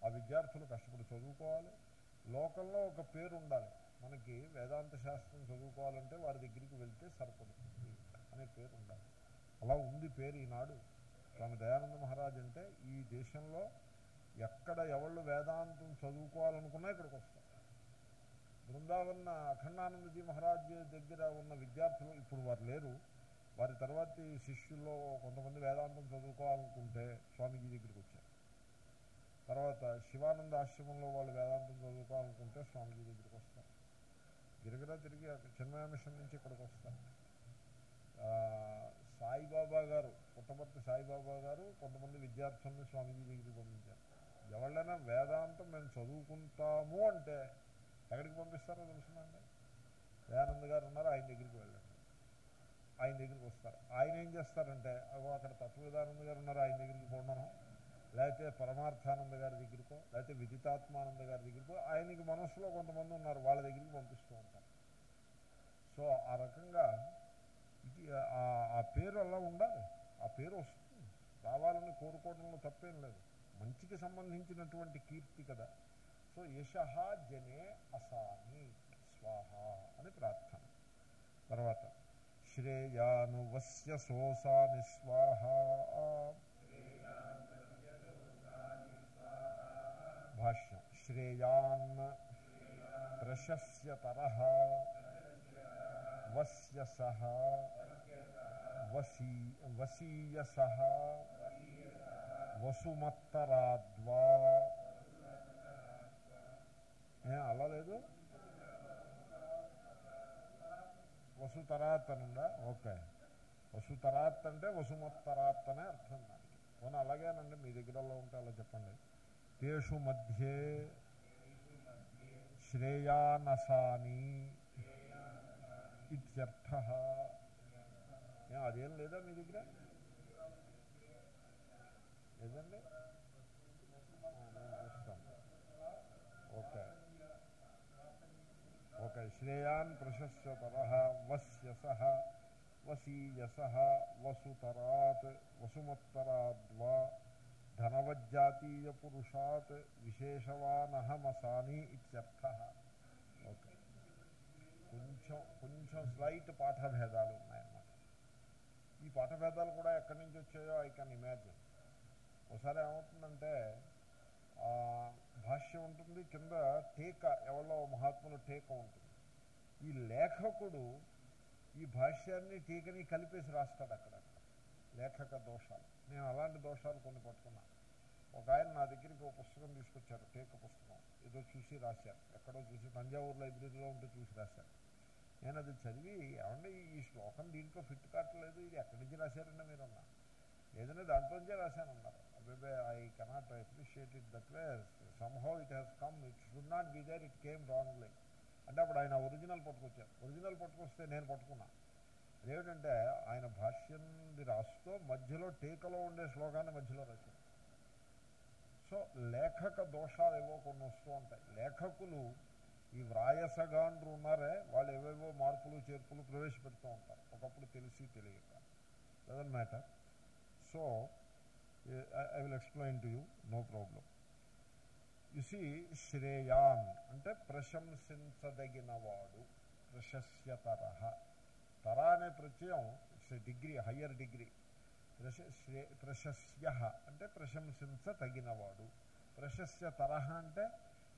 ఆ విద్యార్థులు కష్టపడి చదువుకోవాలి. లోకంలో ఒక పేరు ఉండాలి. మనకి వేదాంత శాస్త్రం చదువుకోవాలంటే వారి దగ్గరికి వెళ్తే సరిపడుతుంది అనే పేరు ఉండాలి. అలా ఉంది పేరు ఈనాడు. స్వామి దయానంద మహారాజ్ అంటే ఈ దేశంలో ఎక్కడ ఎవళ్ళు వేదాంతం చదువుకోవాలనుకున్నా ఇక్కడికి వస్తారు. బృందావన అఖండానందజీ మహారాజ్ దగ్గర ఉన్న విద్యార్థులు ఇప్పుడు వారు లేరు. వారి తర్వాతి శిష్యుల్లో కొంతమంది వేదాంతం చదువుకోవాలనుకుంటే స్వామీజీ దగ్గరికి వచ్చారు. తర్వాత శివానంద ఆశ్రమంలో వాళ్ళు వేదాంతం చదువుకోవాలనుకుంటే స్వామీజీ దగ్గరికి వస్తారు. గిరిగిరా తిరిగి చిన్మయ మిషన్ నుంచి ఇక్కడికి వస్తారు. సాయిబాబా గారు పుట్టపర్తి సాయిబాబా గారు కొంతమంది విద్యార్థుల్ని స్వామీజీ దగ్గరికి పంపించారు. ఎవళ్ళైనా వేదాంతం మేము చదువుకుంటాము అంటే ఎక్కడికి పంపిస్తారో తెలుసునండి దయానంద్ గారు ఉన్నారు ఆయన దగ్గరికి వెళ్ళండి. ఆయన దగ్గరికి వస్తారు. ఆయన ఏం చేస్తారంటే అగో అక్కడ తత్వవిధానంద గారు ఉన్నారు ఆయన దగ్గరికి పోండను. లేకపోతే పరమార్థానంద గారి దగ్గరికో లేకపోతే విదితాత్మానంద గారి దగ్గరికో ఆయనకి మనస్సులో కొంతమంది ఉన్నారు వాళ్ళ దగ్గరికి పంపిస్తూ ఉంటారు. సో ఆ రకంగా ఇది ఆ- ఆ పేరు అలా ఉండాలి. ఆ పేరు వస్తుంది. కావాలని కోరుకోవడంలో తప్పేం లేదు. మంచికి సంబంధించినటువంటి కీర్తి కదా. సో యశ జనే అసాని స్వాహ అని ప్రార్థన. తర్వాత శ్రేయానువస్య సోసాని స్వాహ. భాష్యం. శ్రేయాన్ ప్రశస్యతర వస్య సహ వసీ వసీయస వసుమత్తరాద్వా ఏ, అలా లేదు? వసుతరాత్ అనుందా ఓకే. వసుతరాత్ అంటే వసుమత్తరాత్ అనే అర్థం దానికి. పోనీ అలాగేనండి మీ దగ్గరలో ఉంటే అలా చెప్పండి. తేషు మధ్యే శ్రేయానసాని ఇత్యర్థ అదేం లేదా మీ దగ్గర? లేదండి? ఓకే. ఓకే శ్రేయాన్ ప్రశస్యతర వస్యస వసీయస వసుతరాత్ వసుమత్తరాద్వా ధనవజ్జాతీయ పురుషాత్ విశేషవానహమసాని ఇత్యర్థ. ఓకే. కొంచెం కొంచెం స్లైట్ పాఠభేదాలు ఉన్నాయన్నమాట. ఈ పాఠభేదాలు కూడా ఎక్కడి నుంచి వచ్చాయో ఐ కెన్ ఇమాజిన్ ఒకసారి ఏమవుతుందంటే భాష్యం ఉంటుంది కింద టీక ఎవరో మహాత్ముల టీక ఉంటుంది. ఈ లేఖకుడు ఈ భాష్యాన్ని టీకని కలిపేసి రాస్తాడు అక్కడ. లేఖక దోషాలు. నేను అలాంటి దోషాలు కొన్ని పట్టుకున్నాను ఒక ఆయన నా దగ్గరికి ఒక పుస్తకం తీసుకొచ్చారు టీక పుస్తకం. ఏదో చూసి రాశారు. ఎక్కడో చూసి తంజావూరు లైబ్రరీలో ఉంటే చూసి రాశారు. నేను అది చదివి ఏమంటే ఈ శ్లోకం దీంట్లో ఫిట్ కావట్లేదు ఇది ఎక్కడి నుంచి రాశారండి మీరు అన్నా ఏదైనా దాంట్లోంచే రాశాను అన్నారు అబ్బాయి I cannot appreciate it that way somehow it has come it should not be there it came wrongly అంటే అప్పుడు ఆయన ఒరిజినల్ పట్టుకొచ్చారు. ఒరిజినల్ పట్టుకొస్తే నేను పట్టుకున్నా. అదేమిటంటే ఆయన భాష్యంది రాస్తూ మధ్యలో టీకలో ఉండే శ్లోకాన్ని మధ్యలో రాశారు. సో లేఖక దోషాలు ఏవో కొన్ని వస్తూ ఉంటాయి. లేఖకులు ఈ వ్రాయసగాండ్రు ఉన్నారే వాళ్ళు ఏవేవో మార్పులు చేర్పులు ప్రవేశపెడుతూ ఉంటారు. ఒకప్పుడు తెలిసి తెలియక. Doesn't matter so I will explain to you no problem ఇసి శ్రేయాన్ అంటే ప్రశంసించదగినవాడు ప్రశస్యతర తర అనే ప్రత్యయం ఇట్స్ డిగ్రీ హయ్యర్ డిగ్రీ ప్రశ శ్రే ప్రశస్య అంటే ప్రశంసించదగినవాడు. ప్రశస్య తరహ అంటే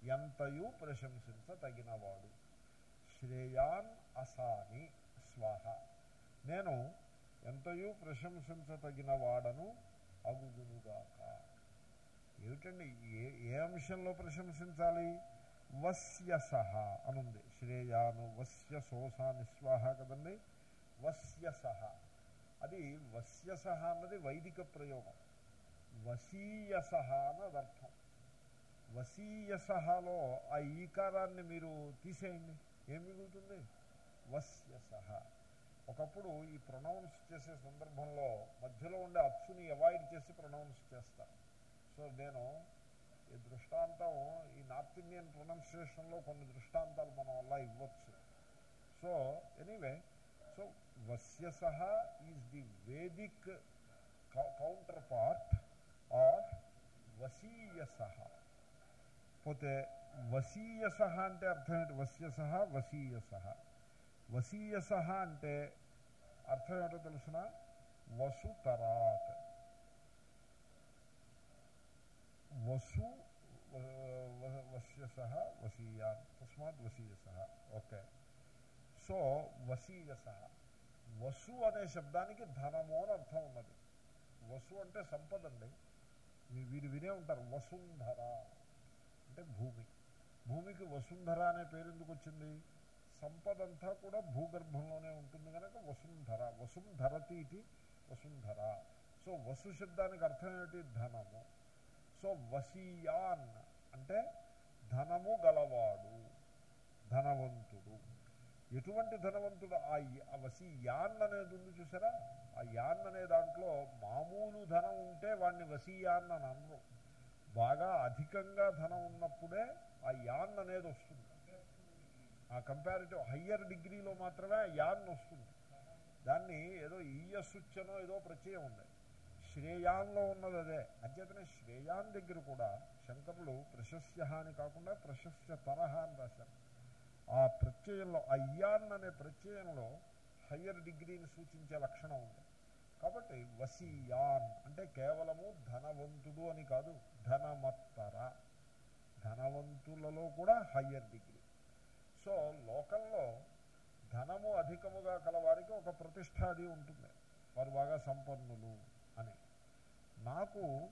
ఎంతయు ప్రశంసించతగినవాడు శ్రేయాన్ అసాని స్వాహ నేను ఎంతయు ప్రశంసించతగిన వాడను అగుదునుగాక ఏమిటండి? ఏ ఏ అంశంలో ప్రశంసించాలి? వస్య సహ అనుంది. శ్రేయాను వస్య సోసా నిస్వాహ కదండి? వస్యస అది వస్య సహ అన్నది వైదిక ప్రయోగం. వసీయస అన్నది అర్థం. వసీయసలో ఆ ఈకారాన్ని మీరు తీసేయండి. ఏం మిగులుతుంది? వస్యస ఒకప్పుడు ఈ ప్రొనౌన్స్ చేసే సందర్భంలో మధ్యలో ఉండే అప్సుని అవాయిడ్ చేసి ప్రొనౌన్స్ చేస్తాను సో నేను ఈ దృష్టాంతం ఈ నార్త్ ఇండియన్ ప్రొనౌన్సియేషన్లో కొన్ని దృష్టాంతాలు మనం అలా ఇవ్వచ్చు. So anyway so వస్యస is the Vedic counterpart of సహా. పోతే వసీయస అంటే అర్థం ఏంటి వస్యస వసీయస వసీయస అంటే అర్థం ఏంటో తెలుసిన వసుతరాత్ వసు వస్యస వసీయాన్ తస్మాత్ వసీయస ఓకే సో వసీయస వసు అనే శబ్దానికి ధనము అని అర్థం ఉన్నది వసు అంటే సంపద అండి వీరు వినే ఉంటారు వసుంధర అంటే భూమి. భూమికి వసుంధర అనే పేరు ఎందుకు వచ్చింది? సంపద అంతా కూడా భూగర్భంలోనే ఉంటుంది కనుక వసుంధర. వసుంధరతి ఇది వసుంధర. సో వసు శబ్దానికి అర్థం ఏమిటి? ధనము. సో వసీయాన్ అంటే ధనము గలవాడు ధనవంతుడు. ఎటువంటి ధనవంతుడు? ఆ వసి యాన్ అనేది ఉంది చూసారా? ఆ యాన్ అనే దాంట్లో మామూలు ధనం ఉంటే వాడిని వసీయాన్ అని అనరు. బాగా అధికంగా ధనం ఉన్నప్పుడే ఆ యాన్ అనేది వస్తుంది. ఆ కంపారిటివ్ హయ్యర్ డిగ్రీలో మాత్రమే యాన్ వస్తుంది. దాన్ని ఏదో ఈయస్సుచ్చనో ఏదో ప్రత్యయం ఉంది. శ్రేయాన్లో ఉన్నది అదే. అంచేతనే శ్రేయాన్ దగ్గర కూడా శంకరులు ప్రశస్య అని కాకుండా ప్రశస్య తరహ అని రాశారు. ఆ ప్రత్యయంలో అయ్యాన్ అనే ప్రత్యయంలో హయ్యర్ డిగ్రీని సూచించే లక్షణం ఉంది. కాబట్టి వసీయాన్ అంటే కేవలము ధనవంతుడు అని కాదు ధనమత్తర ధనవంతులలో కూడా హయ్యర్ డిగ్రీ. సో లోకంలో ధనము అధికముగా కలవారికి ఒక ప్రతిష్ట అది ఉంటుంది. వారు బాగా సంపన్నులు అని. నాకు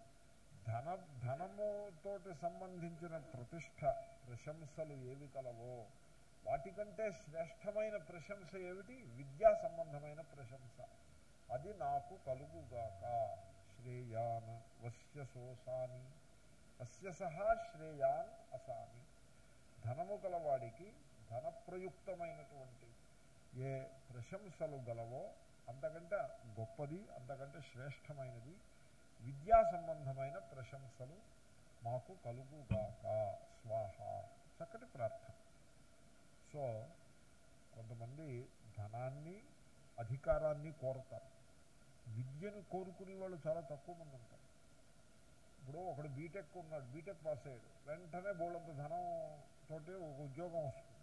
ధన ధనముతోటి సంబంధించిన ప్రతిష్ట ప్రశంసలు ఏవి కలవో వాటికంటే శ్రేష్టమైన ప్రశంస ఏమిటి? విద్యా సంబంధమైన ప్రశంస. అది నాకు కలుగుగాక. శ్రేయాన్ వస్య సోసాని. అస్య సహా శ్రేయాన్ అసాని ధనము గలవాడికి ధన ప్రయుక్తమైనటువంటి ఏ ప్రశంసలు గలవో అంతకంటే గొప్పది అంతకంటే శ్రేష్టమైనది విద్యా సంబంధమైన ప్రశంసలు మాకు కలుగుగాక. స్వాహ. చక్కటి ప్రార్థన. సో కొంతమంది ధనాన్ని అధికారాన్ని కోరతారు. విద్యను కోరుకునే వాళ్ళు చాలా తక్కువ మంది ఉంటారు. ఇప్పుడు ఒకడు బీటెక్ ఉన్నాడు బీటెక్ పాస్ అయ్యాడు వెంటనే బోళ్ళంత ధనం తోటి ఒక ఉద్యోగం వస్తుంది.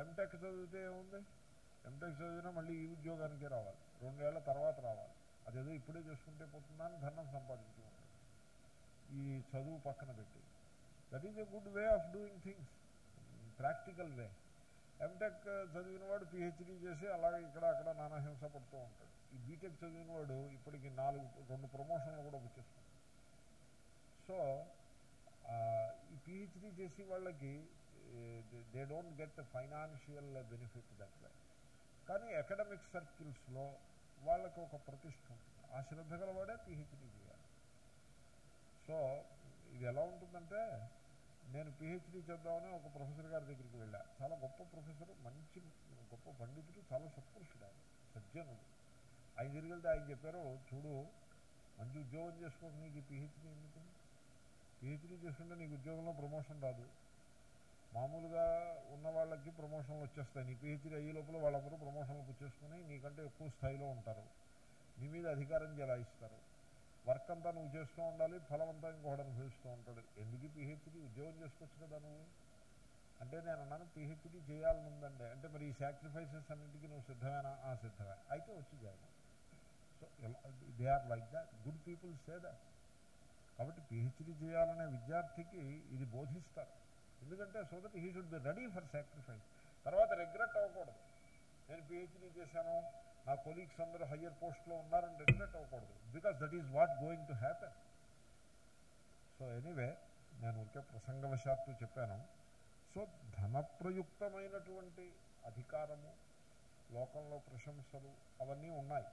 ఎంటెక్ చదివితే ఏముంది? ఎంటెక్ చదివినా మళ్ళీ ఈ ఉద్యోగానికే రావాలి. రెండేళ్ళ తర్వాత రావాలి. అదేదో ఇప్పుడే చేసుకుంటే పోతుందని ధనం సంపాదించి ఈ చదువు పక్కన పెట్టి. That is a good way of doing things practical way MTech చదివిన వాడు పిహెచ్డీ చేసి అలాగే ఇక్కడ అక్కడ నానా హింస పడుతూ ఉంటాడు. ఈ బీటెక్ చదివిన వాడు ఇప్పటికి నాలుగు రెండు ప్రమోషన్లు కూడా వచ్చేస్తుంది సో ఈ పిహెచ్డీ చేసి వాళ్ళకి they don't get financial benefit that way కానీ అకాడమిక్ సర్కిల్స్లో వాళ్ళకు ఒక ప్రతిష్ట ఉంటుంది. ఆ శ్రద్ధ గలవాడే పిహెచ్డీ చేయాలి. సో ఇది ఎలా ఉంటుందంటే నేను పిహెచ్డీ చేద్దామని ఒక ప్రొఫెసర్ గారి దగ్గరికి వెళ్ళా. చాలా గొప్ప ప్రొఫెసర్ మంచి గొప్ప పండితుడు చాలా సత్పురుషుడు ఆయన సజ్జనుడు. ఆయన తిరిగి వెళ్తే ఆయన చెప్పారు చూడు మంచి ఉద్యోగం చేసుకోండి నీకు పిహెచ్డీ ఎందుకు? పిహెచ్డీ చేసుకుంటే నీకు ఉద్యోగంలో ప్రమోషన్ రాదు. మామూలుగా ఉన్న వాళ్ళకి ప్రమోషన్లు వచ్చేస్తాయి. నీ పిహెచ్డీ అయ్యే లోపల వాళ్ళందరూ ప్రమోషన్లు వచ్చేసుకుని నీకంటే ఎక్కువ స్థాయిలో ఉంటారు. నీ మీద అధికారం చెలాయిస్తారు వర్క్ అంతా నువ్వు చేస్తూ ఉండాలి ఫలం అంతా ఇంకోటి అనుభవిస్తూ ఉంటాడు. ఎందుకు పిహెచ్డి ఉద్యోగం చేసుకోవచ్చు కదా నువ్వు? అంటే నేను అన్నాను పిహెచ్డి చేయాలని ఉందండి అంటే మరి ఈ సాక్రిఫైసెస్ అన్నింటికి నువ్వు సిద్ధమేనా? ఆ సిద్ధమే. అయితే వచ్చి చేయాలి so they are like that good people say that కాబట్టి పిహెచ్డి చేయాలనే విద్యార్థికి ఇది బోధిస్తారు. ఎందుకంటే so that he should be ready for sacrifice తర్వాత రిగ్రెట్ అవ్వకూడదు. నేను పిహెచ్డి చేశాను నా కొలీగ్స్ అందరూ హయ్యర్ పోస్ట్లో ఉన్నారని రిగ్రెట్ అవ్వకూడదు because that is what going to happen so anyway నేను ఊరికే ప్రసంగవశాత్తు చెప్పాను. సో ధనప్రయుక్తమైనటువంటి అధికారము లోకంలో ప్రశంసలు అవన్నీ ఉన్నాయి.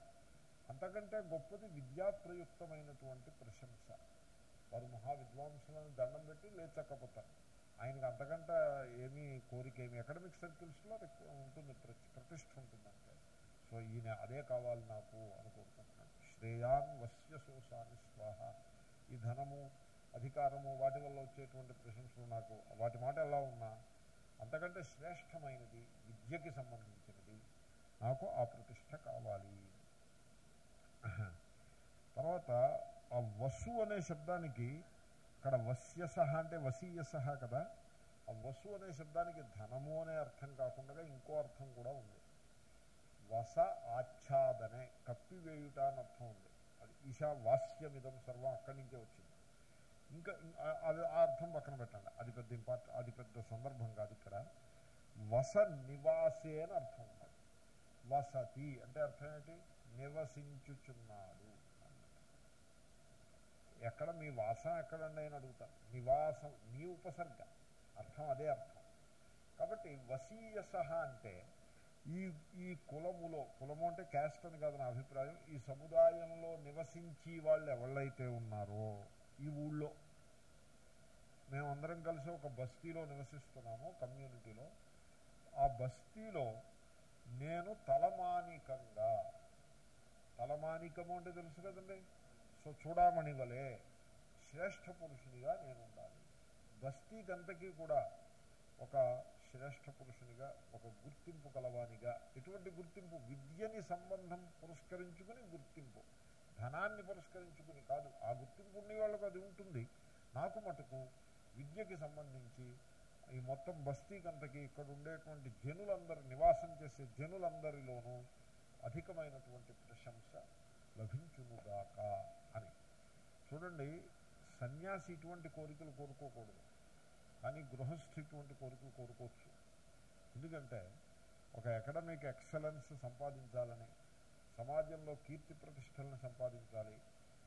అంతకంటే గొప్పది విద్యాప్రయుక్తమైనటువంటి ప్రశంస. వారు మహావిద్వాంసులను దండం పెట్టి లేచక్కపోతారు ఆయనకు అంతకంటే ఏమీ కోరిక ఏమి అకాడమిక్ సర్కిల్స్లో ఉంటుంది ప్రతిష్ట ఉంటుందంటే సో ఈయన అదే కావాలి నాకు అనుకుంటున్నాను. శ్రేయాన్ వస్య సోసాని స్వాహ. ఈ ధనము అధికారము వాటి వల్ల వచ్చేటువంటి ప్రశంసలు నాకు వాటి మాట ఎలా ఉన్నా అంతకంటే శ్రేష్టమైనది విద్యకి సంబంధించినది నాకు ఆ ప్రతిష్ట కావాలి. తర్వాత ఆ వసు అనే శబ్దానికి ఇక్కడ వస్యసహ అంటే వసీయసహ కదా ఆ వసు అనే శబ్దానికి ధనము అనే అర్థం కాకుండా ఇంకో అర్థం కూడా ఉంది. వస ఆచ్ఛాదనే కప్పివేయుట అని అర్థం ఉంది. అది ఈశా వాస్యమిదం సర్వం అక్కడి నుంచే వచ్చింది. ఇంకా అది ఆ అర్థం పక్కన పెట్టండి. అది పెద్ద ఇంపార్ట్ అది పెద్ద సందర్భం కాదు ఇక్కడ. వస నివాసే అని అర్థం ఉన్నది వసతి అంటే అర్థం ఏంటి? నివసించుచున్నాడు. ఎక్కడ మీ వాసం ఎక్కడండి అని అడుగుతాను నివాసం నీ ఉపసర్గ. అర్థం అదే అర్థం. కాబట్టి వసీయసహ అంటే ఈ ఈ కులములో కులము అంటే క్యాస్ట్ అని కాదు నా అభిప్రాయం ఈ సముదాయంలో నివసించి వాళ్ళు ఎవళ్ళైతే ఉన్నారో ఈ ఊళ్ళో మేమందరం కలిసి ఒక బస్తీలో నివసిస్తున్నాము కమ్యూనిటీలో. ఆ బస్తీలో నేను తలమానికంగా తలమానికము అంటే తెలుసు కదండి? సో చూడమణి వలె శ్రేష్ఠ పురుషునిగా నేను ఉండాలి బస్తీకంతకీ కూడా ఒక శ్రేష్ఠ పురుషునిగా ఒక గుర్తింపు కలవానిగా ఎటువంటి గుర్తింపు? విద్యని సంబంధం పురస్కరించుకుని గుర్తింపు. ధనాన్ని పురస్కరించుకుని కాదు ఆ గుర్తింపు ఉండే వాళ్ళకు అది ఉంటుంది. నాకు మటుకు విద్యకి సంబంధించి ఈ మొత్తం బస్తీకంతకి ఇక్కడ ఉండేటువంటి జనులందరూ నివాసం చేసే జనులందరిలోనూ అధికమైనటువంటి ప్రశంస లభించునుగాక అని. చూడండి సన్యాసి ఇటువంటి కోరికలు కోరుకోకూడదు. కానీ గృహస్థు ఇటువంటి కోరికలు కోరుకోవచ్చు. ఎందుకంటే ఒక అకాడమిక్ ఎక్సలెన్స్ సంపాదించాలని సమాజంలో కీర్తి ప్రతిష్టలను సంపాదించాలి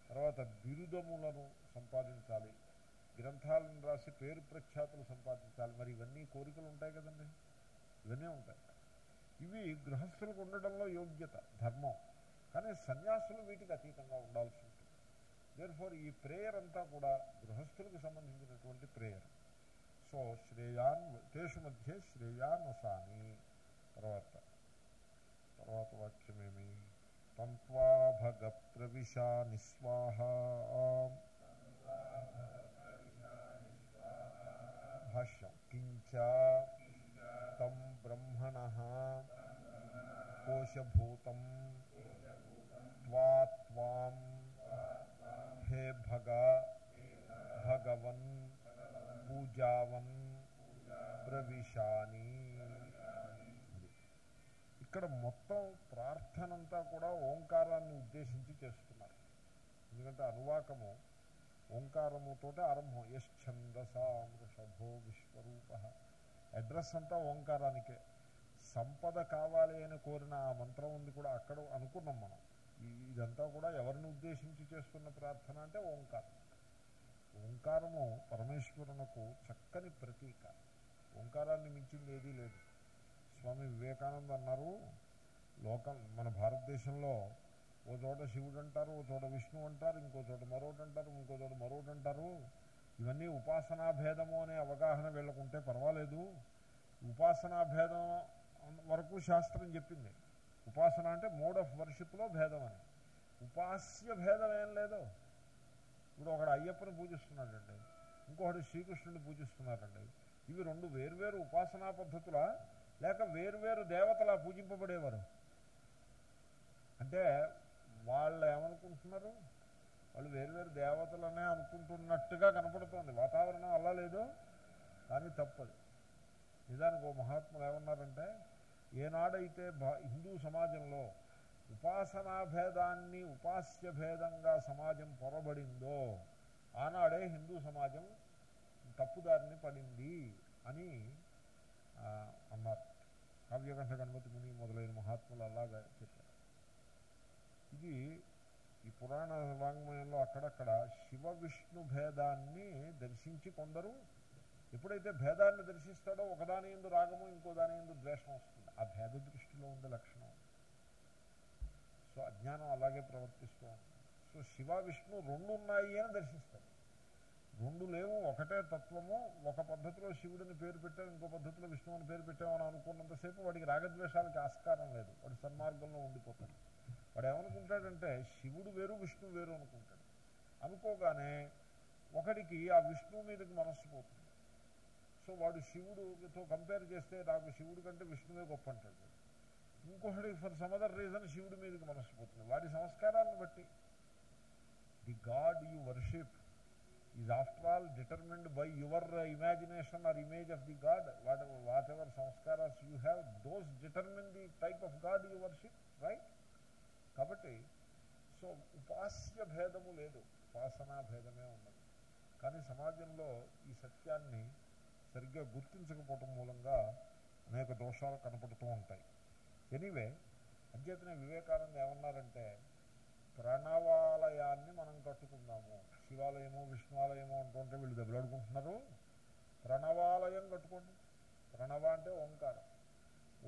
తర్వాత బిరుదములను సంపాదించాలి గ్రంథాలను రాసి పేరు ప్రఖ్యాతులు సంపాదించాలి. మరి ఇవన్నీ కోరికలు ఉంటాయి కదండి? ఇవన్నీ ఉంటాయి. ఇవి గృహస్థులకు ఉండడంలో యోగ్యత ధర్మం. కానీ సన్యాసులు వీటికి అతీతంగా ఉండాల్సి ఉంటుంది. దేర్ ఫోర్ ఈ ప్రేయర్ అంతా కూడా గృహస్థులకు సంబంధించినటువంటి ప్రేయర్. సో శ్రేయాన్ తేషు మధ్య శ్రేయాన్ వసాని తర్వాత తర్వాత వాక్యమేమి తంత్వా భగ ప్రవిశా నిస్వాహ భాష్యం కించ తం బ్రహ్మణ కోశభూతం త్వాం హే భగ భగవన్ పూజావన్ బ్రవిషాని ఇక్కడ మొత్తం ప్రార్థనంతా కూడా ఓంకారాన్ని ఉద్దేశించి చేస్తున్నారు. ఎందుకంటే అనువాకము ఓంకారముతో ఆరంభం. యశ్చందసామృషభో విశ్వరూప. అడ్రస్ అంతా ఓంకారానికే. సంపద కావాలి అని కోరిన ఆ మంత్రం ఉంది కూడా అక్కడ అనుకున్నాం మనం. ఇదంతా కూడా ఎవరిని ఉద్దేశించి చేస్తున్న ప్రార్థన అంటే ఓంకారం. ఓంకారము పరమేశ్వరునకు చక్కని ప్రతీక. ఓంకారాన్ని మించింది ఏదీ లేదు. స్వామి వివేకానంద అన్నారు లోకం మన భారతదేశంలో ఓ చోట శివుడు అంటారు ఓ చోట విష్ణు అంటారు ఇంకో చోట మరొకటి అంటారు ఇంకో చోట మరొకటి అంటారు. ఇవన్నీ ఉపాసనా భేదము అనే అవగాహన వీళ్ళకుంటే పర్వాలేదు. ఉపాసనా భేదం వరకు శాస్త్రం చెప్పింది. ఉపాసన అంటే మోడ్ ఆఫ్ వర్షిప్లో భేదం అని. ఉపాస్య భేదం ఏం లేదు. ఇప్పుడు ఒకడు అయ్యప్పని పూజిస్తున్నాడండి. ఇంకొకటి శ్రీకృష్ణుని పూజిస్తున్నారండి. ఇవి రెండు వేర్వేరు ఉపాసనా పద్ధతుల? లేక వేర్వేరు దేవతలా పూజింపబడేవారు? అంటే వాళ్ళు ఏమనుకుంటున్నారు? వాళ్ళు వేర్వేరు దేవతలనే అనుకుంటున్నట్టుగా కనపడుతోంది. వాతావరణం అలా లేదు. కానీ తప్పదు. నిజానికి ఓ మహాత్ములు ఏమన్నారంటే ఏనాడైతే హిందూ సమాజంలో ఉపాసనా భేదాన్ని ఉపాస్య భేదంగా సమాజం పొరబడిందో ఆనాడే హిందూ సమాజం తప్పుదారిని పడింది అని అన్నారు. కావ్యకంఠ గణపతి ముని మొదలైన మహాత్ములు అలాగా చెప్పారు. ఇది ఈ పురాణ వాంగ్మయంలో అక్కడక్కడ శివ విష్ణు భేదాన్ని దర్శించి కొందరు ఎప్పుడైతే భేదాన్ని దర్శిస్తాడో ఒకదాని ఎందు రాగము ఇంకో దాని ఎందు ద్వేషం వస్తుంది. ఆ భేద దృష్టిలో ఉండే లక్షణం. సో అజ్ఞానం అలాగే ప్రవర్తిస్తూ ఉంటుంది సో శివ విష్ణు రెండు ఉన్నాయి అని దర్శిస్తాడు రెండు లేవు ఒకటే తత్వము. ఒక పద్ధతిలో శివుడిని పేరు పెట్టాం ఇంకో పద్ధతిలో విష్ణువుని పేరు పెట్టామని అనుకున్నంతసేపు వాడికి రాగద్వేషాలకి ఆస్కారం లేదు. వాడు సన్మార్గంలో ఉండిపోతాడు. వాడు ఏమనుకుంటాడంటే శివుడు వేరు విష్ణువు వేరు అనుకుంటాడు. అనుకోగానే ఒకడికి ఆ విష్ణువు మీదకి మనస్సు పోతుంది. సో వాడు శివుడుతో కంపేర్ చేస్తే నాకు శివుడు కంటే విష్ణువే గొప్ప అంటాడు. ఇంకొకటి ఫర్ సమ్ అదర్ రీజన్ శివుడి మీదకి మనసు పోతుంది వాడి సంస్కారాలను బట్టి the god you worship is after all determined by your imagination or image of the god. What what ever sanskaras you have those determine the type of god you worship right? కాబట్టి సో ఉపాస్య భేదము లేదు. ఉపాసనా భేదమే ఉన్నది. కానీ సమాజంలో ఈ సత్యాన్ని సరిగ్గా గుర్తించకపోవటం మూలంగా అనేక దోషాలు కనపడుతూ ఉంటాయి. ఎనీవే అధ్యతనే వివేకానంద ఏమన్నారంటే ప్రణవాలయాన్ని మనం కట్టుకుందాము. శివాలయము విష్ణువాలయము అంటుంటే వీళ్ళు దెబ్బలాడుకుంటున్నారు. ప్రణవాలయం కట్టుకోండి. ప్రణవ అంటే ఓంకారం.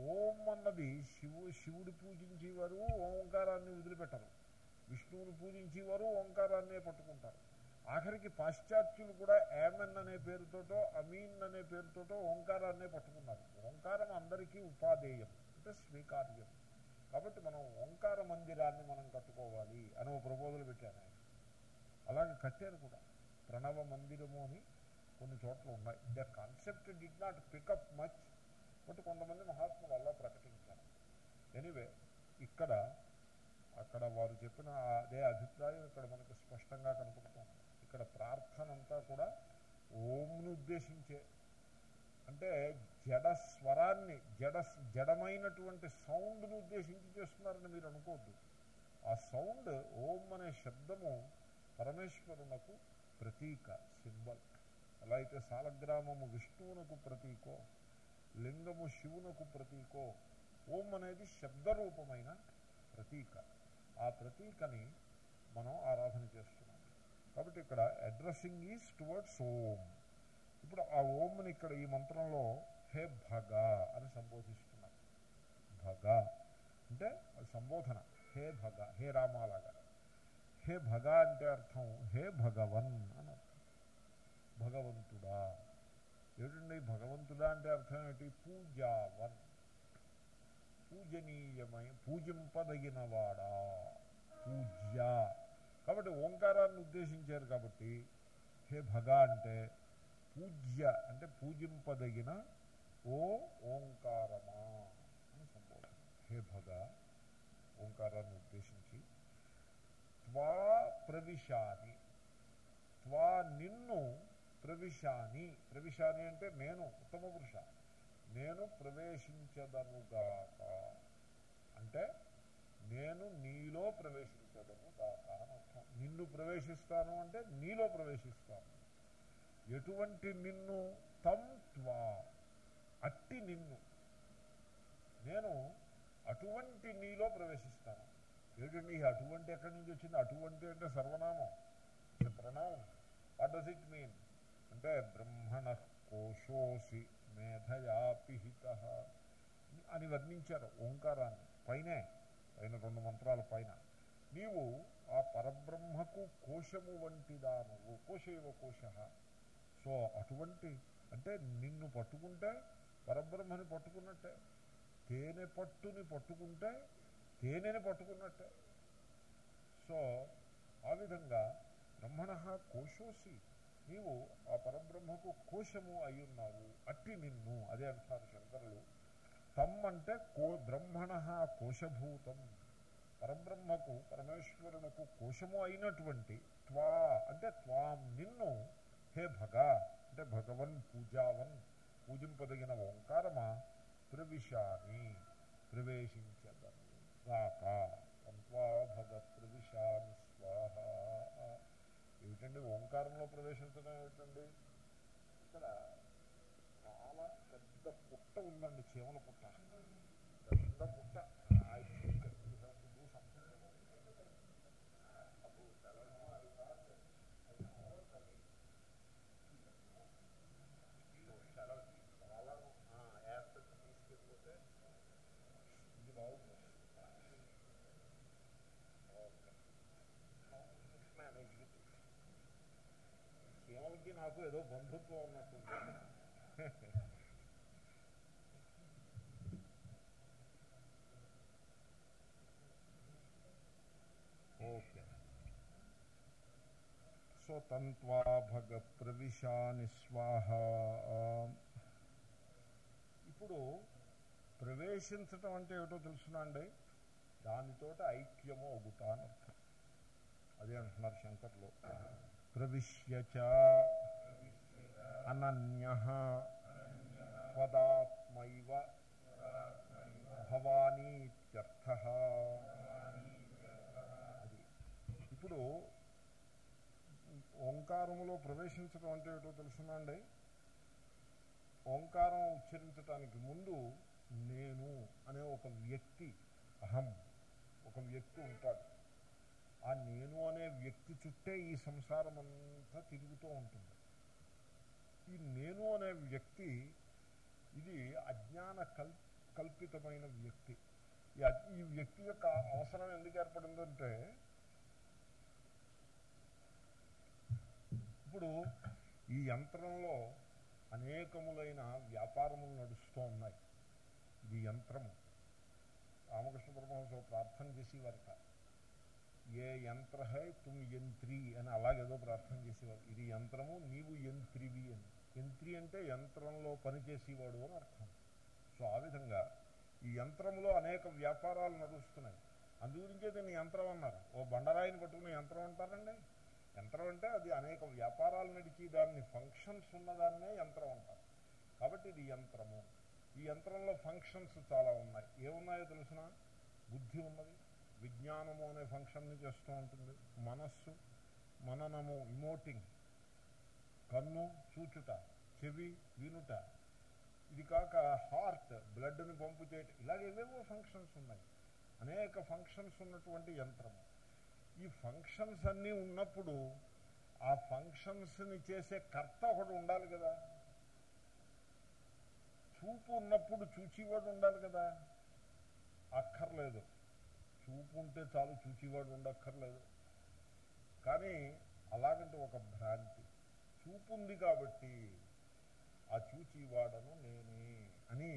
ఓం అన్నది శివు శివుడు పూజించేవారు ఓంకారాన్ని వదిలిపెట్టరు. విష్ణువుని పూజించేవారు ఓంకారాన్నే పట్టుకుంటారు. ఆఖరికి పాశ్చాత్యులు కూడా యామన్ అనే పేరుతోటో అమీన్ అనే పేరుతోటో ఓంకారాన్నే పట్టుకున్నారు. ఓంకారం అందరికీ ఉపాధేయం. అంటే స్వీకార్యం. కాబట్టి మనం ఓంకార మందిరాన్ని మనం కట్టుకోవాలి అని ఒక ప్రపోజల్ పెట్టాను ఆయన. అలాగే కట్టారు కూడా. ప్రణవ మందిరము అని కొన్ని చోట్ల ఉన్నాయి. The concept did not pick up much but కొంతమంది మహాత్ములు అలా ప్రకటించారు. ఎనీవే ఇక్కడ అక్కడ వారు చెప్పిన అదే అభిప్రాయం ఇక్కడ మనకు స్పష్టంగా కనపడుతుంది. ఇక్కడ ప్రార్థన అంతా కూడా ఓంను ఉద్దేశించే అంటే జడ స్వరాన్ని జడ జడమైనటువంటి సౌండ్ను ఉద్దేశించి చేస్తున్నారని మీరు అనుకోవద్దు. ఆ సౌండ్ ఓం అనే శబ్దము పరమేశ్వరునకు ప్రతీక సింబల్. ఎలా అయితే సాలగ్రామము విష్ణువునకు ప్రతీకో లింగము శివునకు ప్రతీకో ఓం అనేది శబ్దరూపమైన ప్రతీక. ఆ ప్రతీకని మనం ఆరాధన చేస్తున్నాం. కాబట్టి ఇక్కడ అడ్రస్సింగ్ ఈజ్ టువర్డ్స్ ఓం. ఇప్పుడు ఆ ఓంని ఇక్కడ ఈ మంత్రంలో హే భగ అని సంబోధిస్తున్నారు. భగ అంటే అది సంబోధన. హే భగ హే రామాలాగా. హే భగ అంటే అర్థం హే భగవన్ అని అర్థం. భగవంతుడా. ఏమిటండి భగవంతుడా అంటే అర్థం ఏంటి పూజావన్. పూజనీయమై పూజింపదగినవాడా పూజ్య. కాబట్టి ఓంకారాన్ని ఉద్దేశించారు కాబట్టి హే భగ అంటే పూజ్య అంటే పూజింపదగిన ఓ ఓంకారమా అని సంబోధన. హే భగ ఓంకారాన్ని ఉద్దేశించి త్వా ప్రవిశాని త్వా నిన్ను ప్రవిశాని ప్రవిశాని అంటే నేను ఉత్తమ పురుష. నేను ప్రవేశించదనుగాక. అంటే నేను నీలో ప్రవేశించదనుగాక అని అర్థం. నిన్ను ప్రవేశిస్తాను అంటే నీలో ప్రవేశిస్తాను. ఎటువంటి నిన్ను తం త్వా అట్టి నిన్ను. నేను అటువంటి నీలో ప్రవేశిస్తాను. ఏంటండి అటువంటి ఎక్కడి నుంచి వచ్చింది? అటువంటి అంటే సర్వనామం. ప్రణామం. వాట్ డస్ ఇట్ మీన్ అంటే బ్రహ్మణ కోశోసి మేధయాపిహిత అని వర్ణించారు ఓంకారాన్ని. పైనే పైన రెండు మంత్రాల పైన. నీవు ఆ పరబ్రహ్మకు కోశము వంటిదానవు కోశైవ కోశ? సో అటువంటి అంటే నిన్ను పట్టుకుంటే పరబ్రహ్మని పట్టుకున్నట్టే తేనె పట్టుని పట్టుకుంటే తేనెని పట్టుకున్నట్టే. సో ఆ విధంగా బ్రహ్మణ కోశోసి నీవు ఆ పరబ్రహ్మకు కోశము అయ్యున్నావు అట్టి నిన్ను అదే అంటున్నారు శంకరులు. తమ్ అంటే కో బ్రహ్మణ కోశభూతం. పరబ్రహ్మకు పరమేశ్వరునకు కోశము అయినటువంటి త్వా అంటే త్వాం నిన్ను హే భగ అంటే భగవన్ పూజావన్ పూజింపదగిన ఓంకారమా? ప్రవిశామి ప్రవేశించదను రాక భగ ప్రవిశామి స్వాహ. ఏమిటండి ఓంకారంలో ప్రవేశించడం ఏమిటండి? ఇక్కడ చాలా పెద్ద పుట్ట ఉందండి చీమల పుట్ట. పెద్ద పుట్ట I think we have to do something about it. అప్పుడు తెలంగాణ అధికారులు సెలవు వాళ్ళను యాస్పెక్ట్ తీసుకెళ్ళిపోతే ఇది బాగుంది ఓకే మేనేజ్ చీమలకి నాకు ఏదో బంధుత్వం ఉన్నట్టుంది ఓకే. సో భగ ప్రవిశాని స్వాహ. ఇప్పుడు ప్రవేశించటం అంటే ఏమిటో తెలుసునండి దానితోటి ఐక్యము అవుతా అని అర్థం. అదే అంటున్నారు శంకర్లో. ప్రవిశ్యచ అనన్య పదాత్మైవ భవానీత్యర్థ ఇప్పుడు ఓంకారములో ప్రవేశించడం అంటే ఏటో తెలుసునండి ఓంకారం ఉచ్చరించటానికి ముందు నేను అనే ఒక వ్యక్తి అహం ఒక వ్యక్తి ఉంటాడు. ఆ నేను అనే వ్యక్తి చుట్టే ఈ సంసారం అంతా తిరుగుతూ ఉంటుంది. ఈ నేను అనే వ్యక్తి ఇది అజ్ఞాన కల్ కల్పితమైన వ్యక్తి. ఈ వ్యక్తి యొక్క అవసరం ఎందుకు ఏర్పడిందంటే ఇప్పుడు ఈ యంత్రంలో అనేకములైన వ్యాపారములు నడుస్తూ ఉన్నాయి. ఇది యంత్రము. రామకృష్ణ పరమహంస ప్రార్థన చేసేవారట ఏ యంత్ర హై తుమ్ యంత్రి అని అలాగేదో ప్రార్థన చేసేవారు ఇది యంత్రము నీవు యంత్రివి అని. యంత్రి అంటే యంత్రంలో పనిచేసేవాడు అని అర్థం. సో ఆ విధంగా ఈ యంత్రంలో అనేక వ్యాపారాలు నడుస్తున్నాయి. అందుగురించే దీన్ని యంత్రం అన్నారు. ఓ బండరాయిని పట్టుకునే యంత్రం అంటారండి? యంత్రం అంటే అది అనేక వ్యాపారాలు నడిచి దాన్ని ఫంక్షన్స్ ఉన్నదాన్నే యంత్రం అంటారు. కాబట్టి ఇది యంత్రము. ఈ యంత్రంలో ఫంక్షన్స్ చాలా ఉన్నాయి. ఏమున్నాయో తెలిసిన? బుద్ధి ఉన్నది? విజ్ఞానము అనే ఫంక్షన్ని చేస్తూ ఉంటుంది. మనస్సు మననము ఇమోటింగ్ కన్ను చూచుట చెవి వినుట. ఇది కాక హార్ట్ బ్లడ్ని పంపు చేయటం. ఇలాగ ఏవేవో ఫంక్షన్స్ ఉన్నాయి. అనేక ఫంక్షన్స్ ఉన్నటువంటి యంత్రము. ఈ ఫంక్షన్స్ అన్నీ ఉన్నప్పుడు ఆ ఫంక్షన్స్ని చేసే కర్త ఒకడు ఉండాలి కదా. చూపు ఉన్నప్పుడు చూచేవాడు ఉండాలి కదా. అక్కర్లేదు. చూపు ఉంటే చాలు చూచేవాడు ఉండక్కర్లేదు. కానీ అలాగంటే ఒక భ్రాంతి. చూపు ఉంది కాబట్టి ఆ చూచివాడను నేనే అని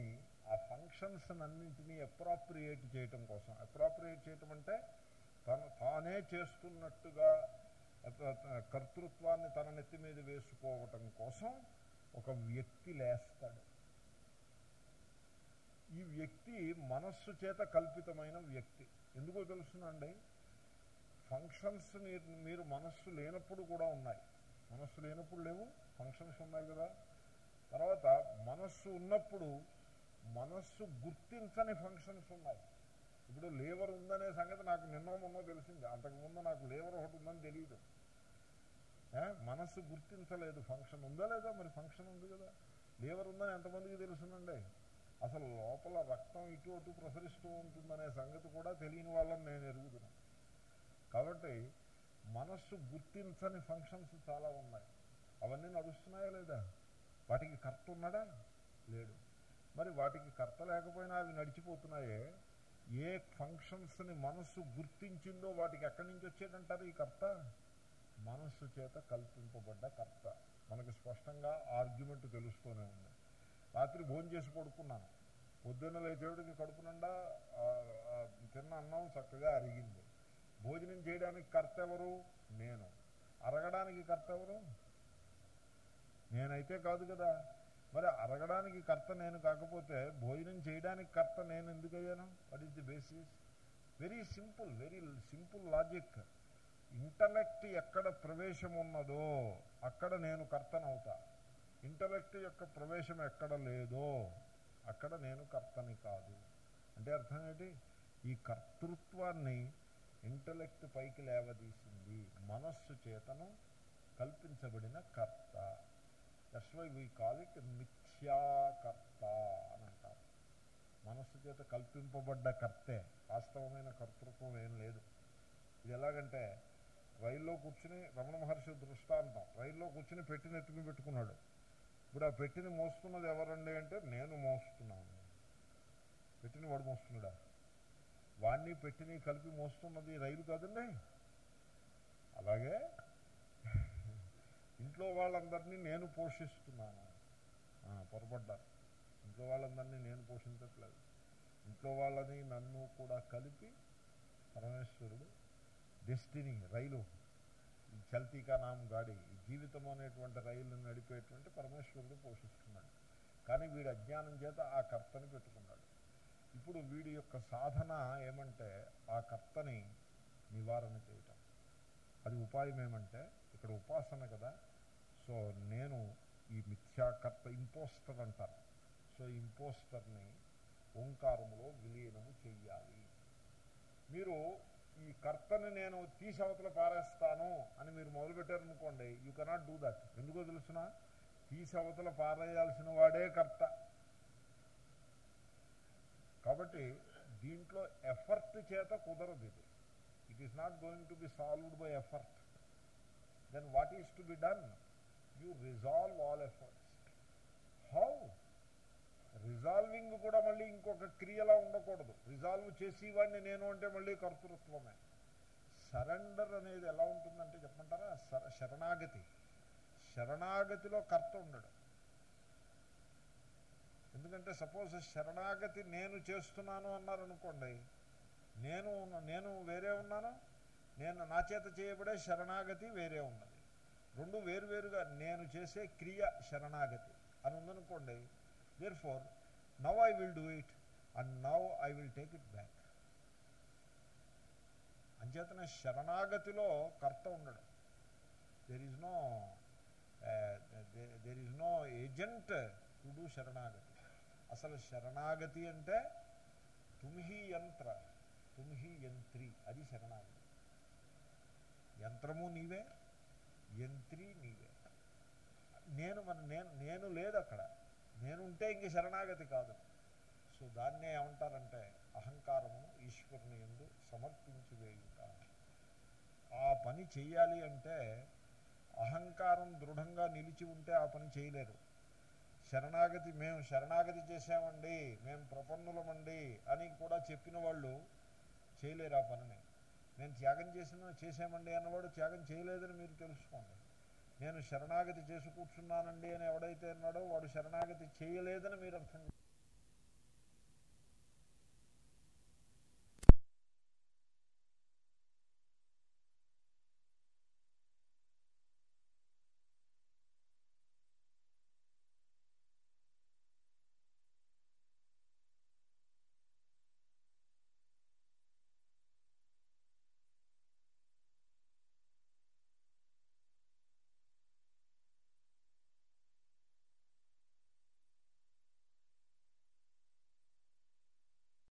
ఆ ఫంక్షన్స్ అన్నింటినీ అప్రాప్రియేట్ చేయటం కోసం. అప్రాప్రియేట్ చేయటం అంటే తను తానే చేస్తున్నట్టుగా కర్తృత్వాన్ని తన నెత్తి మీద వేసుకోవటం కోసం ఒక వ్యక్తి లేస్తాడు. ఈ వ్యక్తి మనస్సు చేత కల్పితమైన వ్యక్తి. ఎందుకో తెలుసునండి ఫంక్షన్స్ మీరు మీరు మనస్సు లేనప్పుడు కూడా ఉన్నాయి. మనస్సు లేనప్పుడు లేవు ఫంక్షన్స్ ఉన్నాయి కదా. తర్వాత మనస్సు ఉన్నప్పుడు మనస్సు గుర్తించని ఫంక్షన్స్ ఉన్నాయి. ఇప్పుడు లేవర్ ఉందనే సంగతి నాకు నిన్నో మొన్నో తెలిసింది. అంతకుముందు నాకు లేవర్ ఒకటి ఉందని తెలియదు. మనస్సు గుర్తించలేదు. ఫంక్షన్ ఉందా లేదా? మరి ఫంక్షన్ ఉంది కదా. లేవర్ ఉందని ఎంతమందికి తెలుసునండి అసలు లోపల రక్తం ఇటు అటు ప్రసరిస్తూ ఉంటుందనే సంగతి కూడా తెలియని వాళ్ళని నేను ఎరుగుతున్నాను. కాబట్టి మనస్సు గుర్తించని ఫంక్షన్స్ చాలా ఉన్నాయి. అవన్నీ నడుస్తున్నాయా లేదా? వాటికి కర్త ఉన్నాడా? లేడు. మరి వాటికి కర్త లేకపోయినా అవి నడిచిపోతున్నాయే? ఏ ఫంక్షన్స్ని మనస్సు గుర్తించిందో వాటికి ఎక్కడి నుంచి వచ్చేటంటారు ఈ కర్త? మనస్సు చేత కల్పింపబడ్డ కర్త. మనకి స్పష్టంగా ఆర్గ్యుమెంట్ తెలుస్తూనే ఉంది. రాత్రి భోజనం చేసి పడుకున్నాను. పొద్దున్న లేచేవాడికి కడుపు నిండా తిన్న అన్నం చక్కగా అరిగింది. భోజనం చేయడానికి కర్త ఎవరు? నేను. అరగడానికి కర్త ఎవరు? నేనైతే కాదు కదా. మరి అరగడానికి కర్త నేను కాకపోతే భోజనం చేయడానికి కర్త నేను ఎందుకు అయ్యాను? What is the basis very simple very simple logic intellect ఎక్కడ ప్రవేశం ఉన్నదో అక్కడ నేను కర్తనవుతా. ఇంటలెక్ట్ యొక్క ప్రవేశం ఎక్కడ లేదో అక్కడ నేను కర్తని కాదు. అంటే అర్థం ఏంటి? ఈ కర్తృత్వాన్ని ఇంటలెక్ట్ పైకి లేవదీసింది మనస్సు చేతను కల్పించబడిన కర్త. That's why we call it మిథ్యాకర్త అని అంటారు. మనస్సు చేత కల్పింపబడ్డ కర్తే వాస్తవమైన కర్తృత్వం ఏం లేదు. ఇది ఎలాగంటే రైల్లో కూర్చుని రమణ మహర్షి దృష్టాంతం రైల్లో కూర్చుని పెట్టిన ఎత్తుకుని పెట్టుకున్నాడు. ఇప్పుడు ఆ పెట్టిని మోస్తున్నది ఎవరండి అంటే నేను మోస్తున్నాను. పెట్టిన వాడు మోస్తున్నాడా? వాణ్ణి పెట్టిని కలిపి మోస్తున్నది రైలు కాదండి? అలాగే ఇంట్లో వాళ్ళందరినీ నేను పోషిస్తున్నాను. పొరపడ్డా. ఇంట్లో వాళ్ళందరినీ నేను పోషించట్లేదు. ఇంట్లో వాళ్ళని నన్ను కూడా కలిపి పరమేశ్వరుడు డెస్టినీ రైలు చల్తీకా నామ్ గాడి జీవితం అనేటువంటి రైలు నడిపేటువంటి పరమేశ్వరుడు పోషిస్తున్నాడు. కానీ వీడు అజ్ఞానం చేత ఆ కర్తని పెట్టుకున్నాడు. ఇప్పుడు వీడి యొక్క సాధన ఏమంటే ఆ కర్తని నివారణ చేయటం. అది ఉపాయం ఏమంటే ఇక్కడ ఉపాసన కదా. సో నేను ఈ మిథ్యాకర్త ఇంపోస్టర్ అంటారు. సో ఇంపోస్టర్ని ఓంకారంలో విలీనము చెయ్యాలి. మీరు ఈ కర్తని నేను తీసి అవతల పారేస్తాను అని మీరు మొదలుపెట్టారనుకోండి యూ కెనాట్ డూ దట్ ఎందుకో తెలుసిన తీసవతల అవతల పారేయాల్సిన వాడే కర్త. కాబట్టి దీంట్లో ఎఫర్ట్ చేత కుదరదు ఇది. It is not going to be solved by effort then what is to be done you resolve all efforts how resolving కూడా మళ్ళీ ఇంకొక క్రియలా ఉండకూడదు. రిజాల్వ్ చేసేవాడిని నేను అంటే మళ్ళీ కర్తృత్వమే. సరెండర్ అనేది ఎలా ఉంటుందంటే చెప్పమంటారా? శరణాగతి. శరణాగతిలో కర్త ఉండడు. ఎందుకంటే సపోజ్ శరణాగతి నేను చేస్తున్నాను అన్నారనుకోండి నేను నేను వేరే ఉన్నాను? నేను నా చేత చేయబడే శరణాగతి వేరే ఉన్నది. రెండు వేరువేరుగా నేను చేసే క్రియ శరణాగతి. అని ఉందనుకోండి therefore now I will do it and now I will take it back అంచేతన శరణాగతిలో కర్త ఉండడు. There is no there is no agent to do శరణాగతి. అసలు శరణాగతి అంటే తుమ్హి యంత్ర తుమ్హి యంత్రి అది శరణాగతి. యంత్రము నీవే యంత్రి నీవే. నేను మన నేను నేను లేదు అక్కడ. నేనుంటే ఇంక శరణాగతి కాదు. సో దాన్నే ఏమంటారంటే అహంకారము ఈశ్వరుని ఎందు సమర్పించి వేయుట. ఆ పని చెయ్యాలి అంటే అహంకారం దృఢంగా నిలిచి ఉంటే ఆ పని చేయలేరు. శరణాగతి మేము శరణాగతి చేసామండి మేము ప్రపన్నులమండి అని కూడా చెప్పిన వాళ్ళు చేయలేరు ఆ పనిని. నేను త్యాగం చేసిన చేసామండి అన్నవాడు త్యాగం చేయలేదని మీరు తెలుసుకోండి. నేను శరణాగతి చేసి కూర్చున్నానండి అని ఎవడైతే అన్నాడో వాడు శరణాగతి చేయలేదని మీరు అర్థం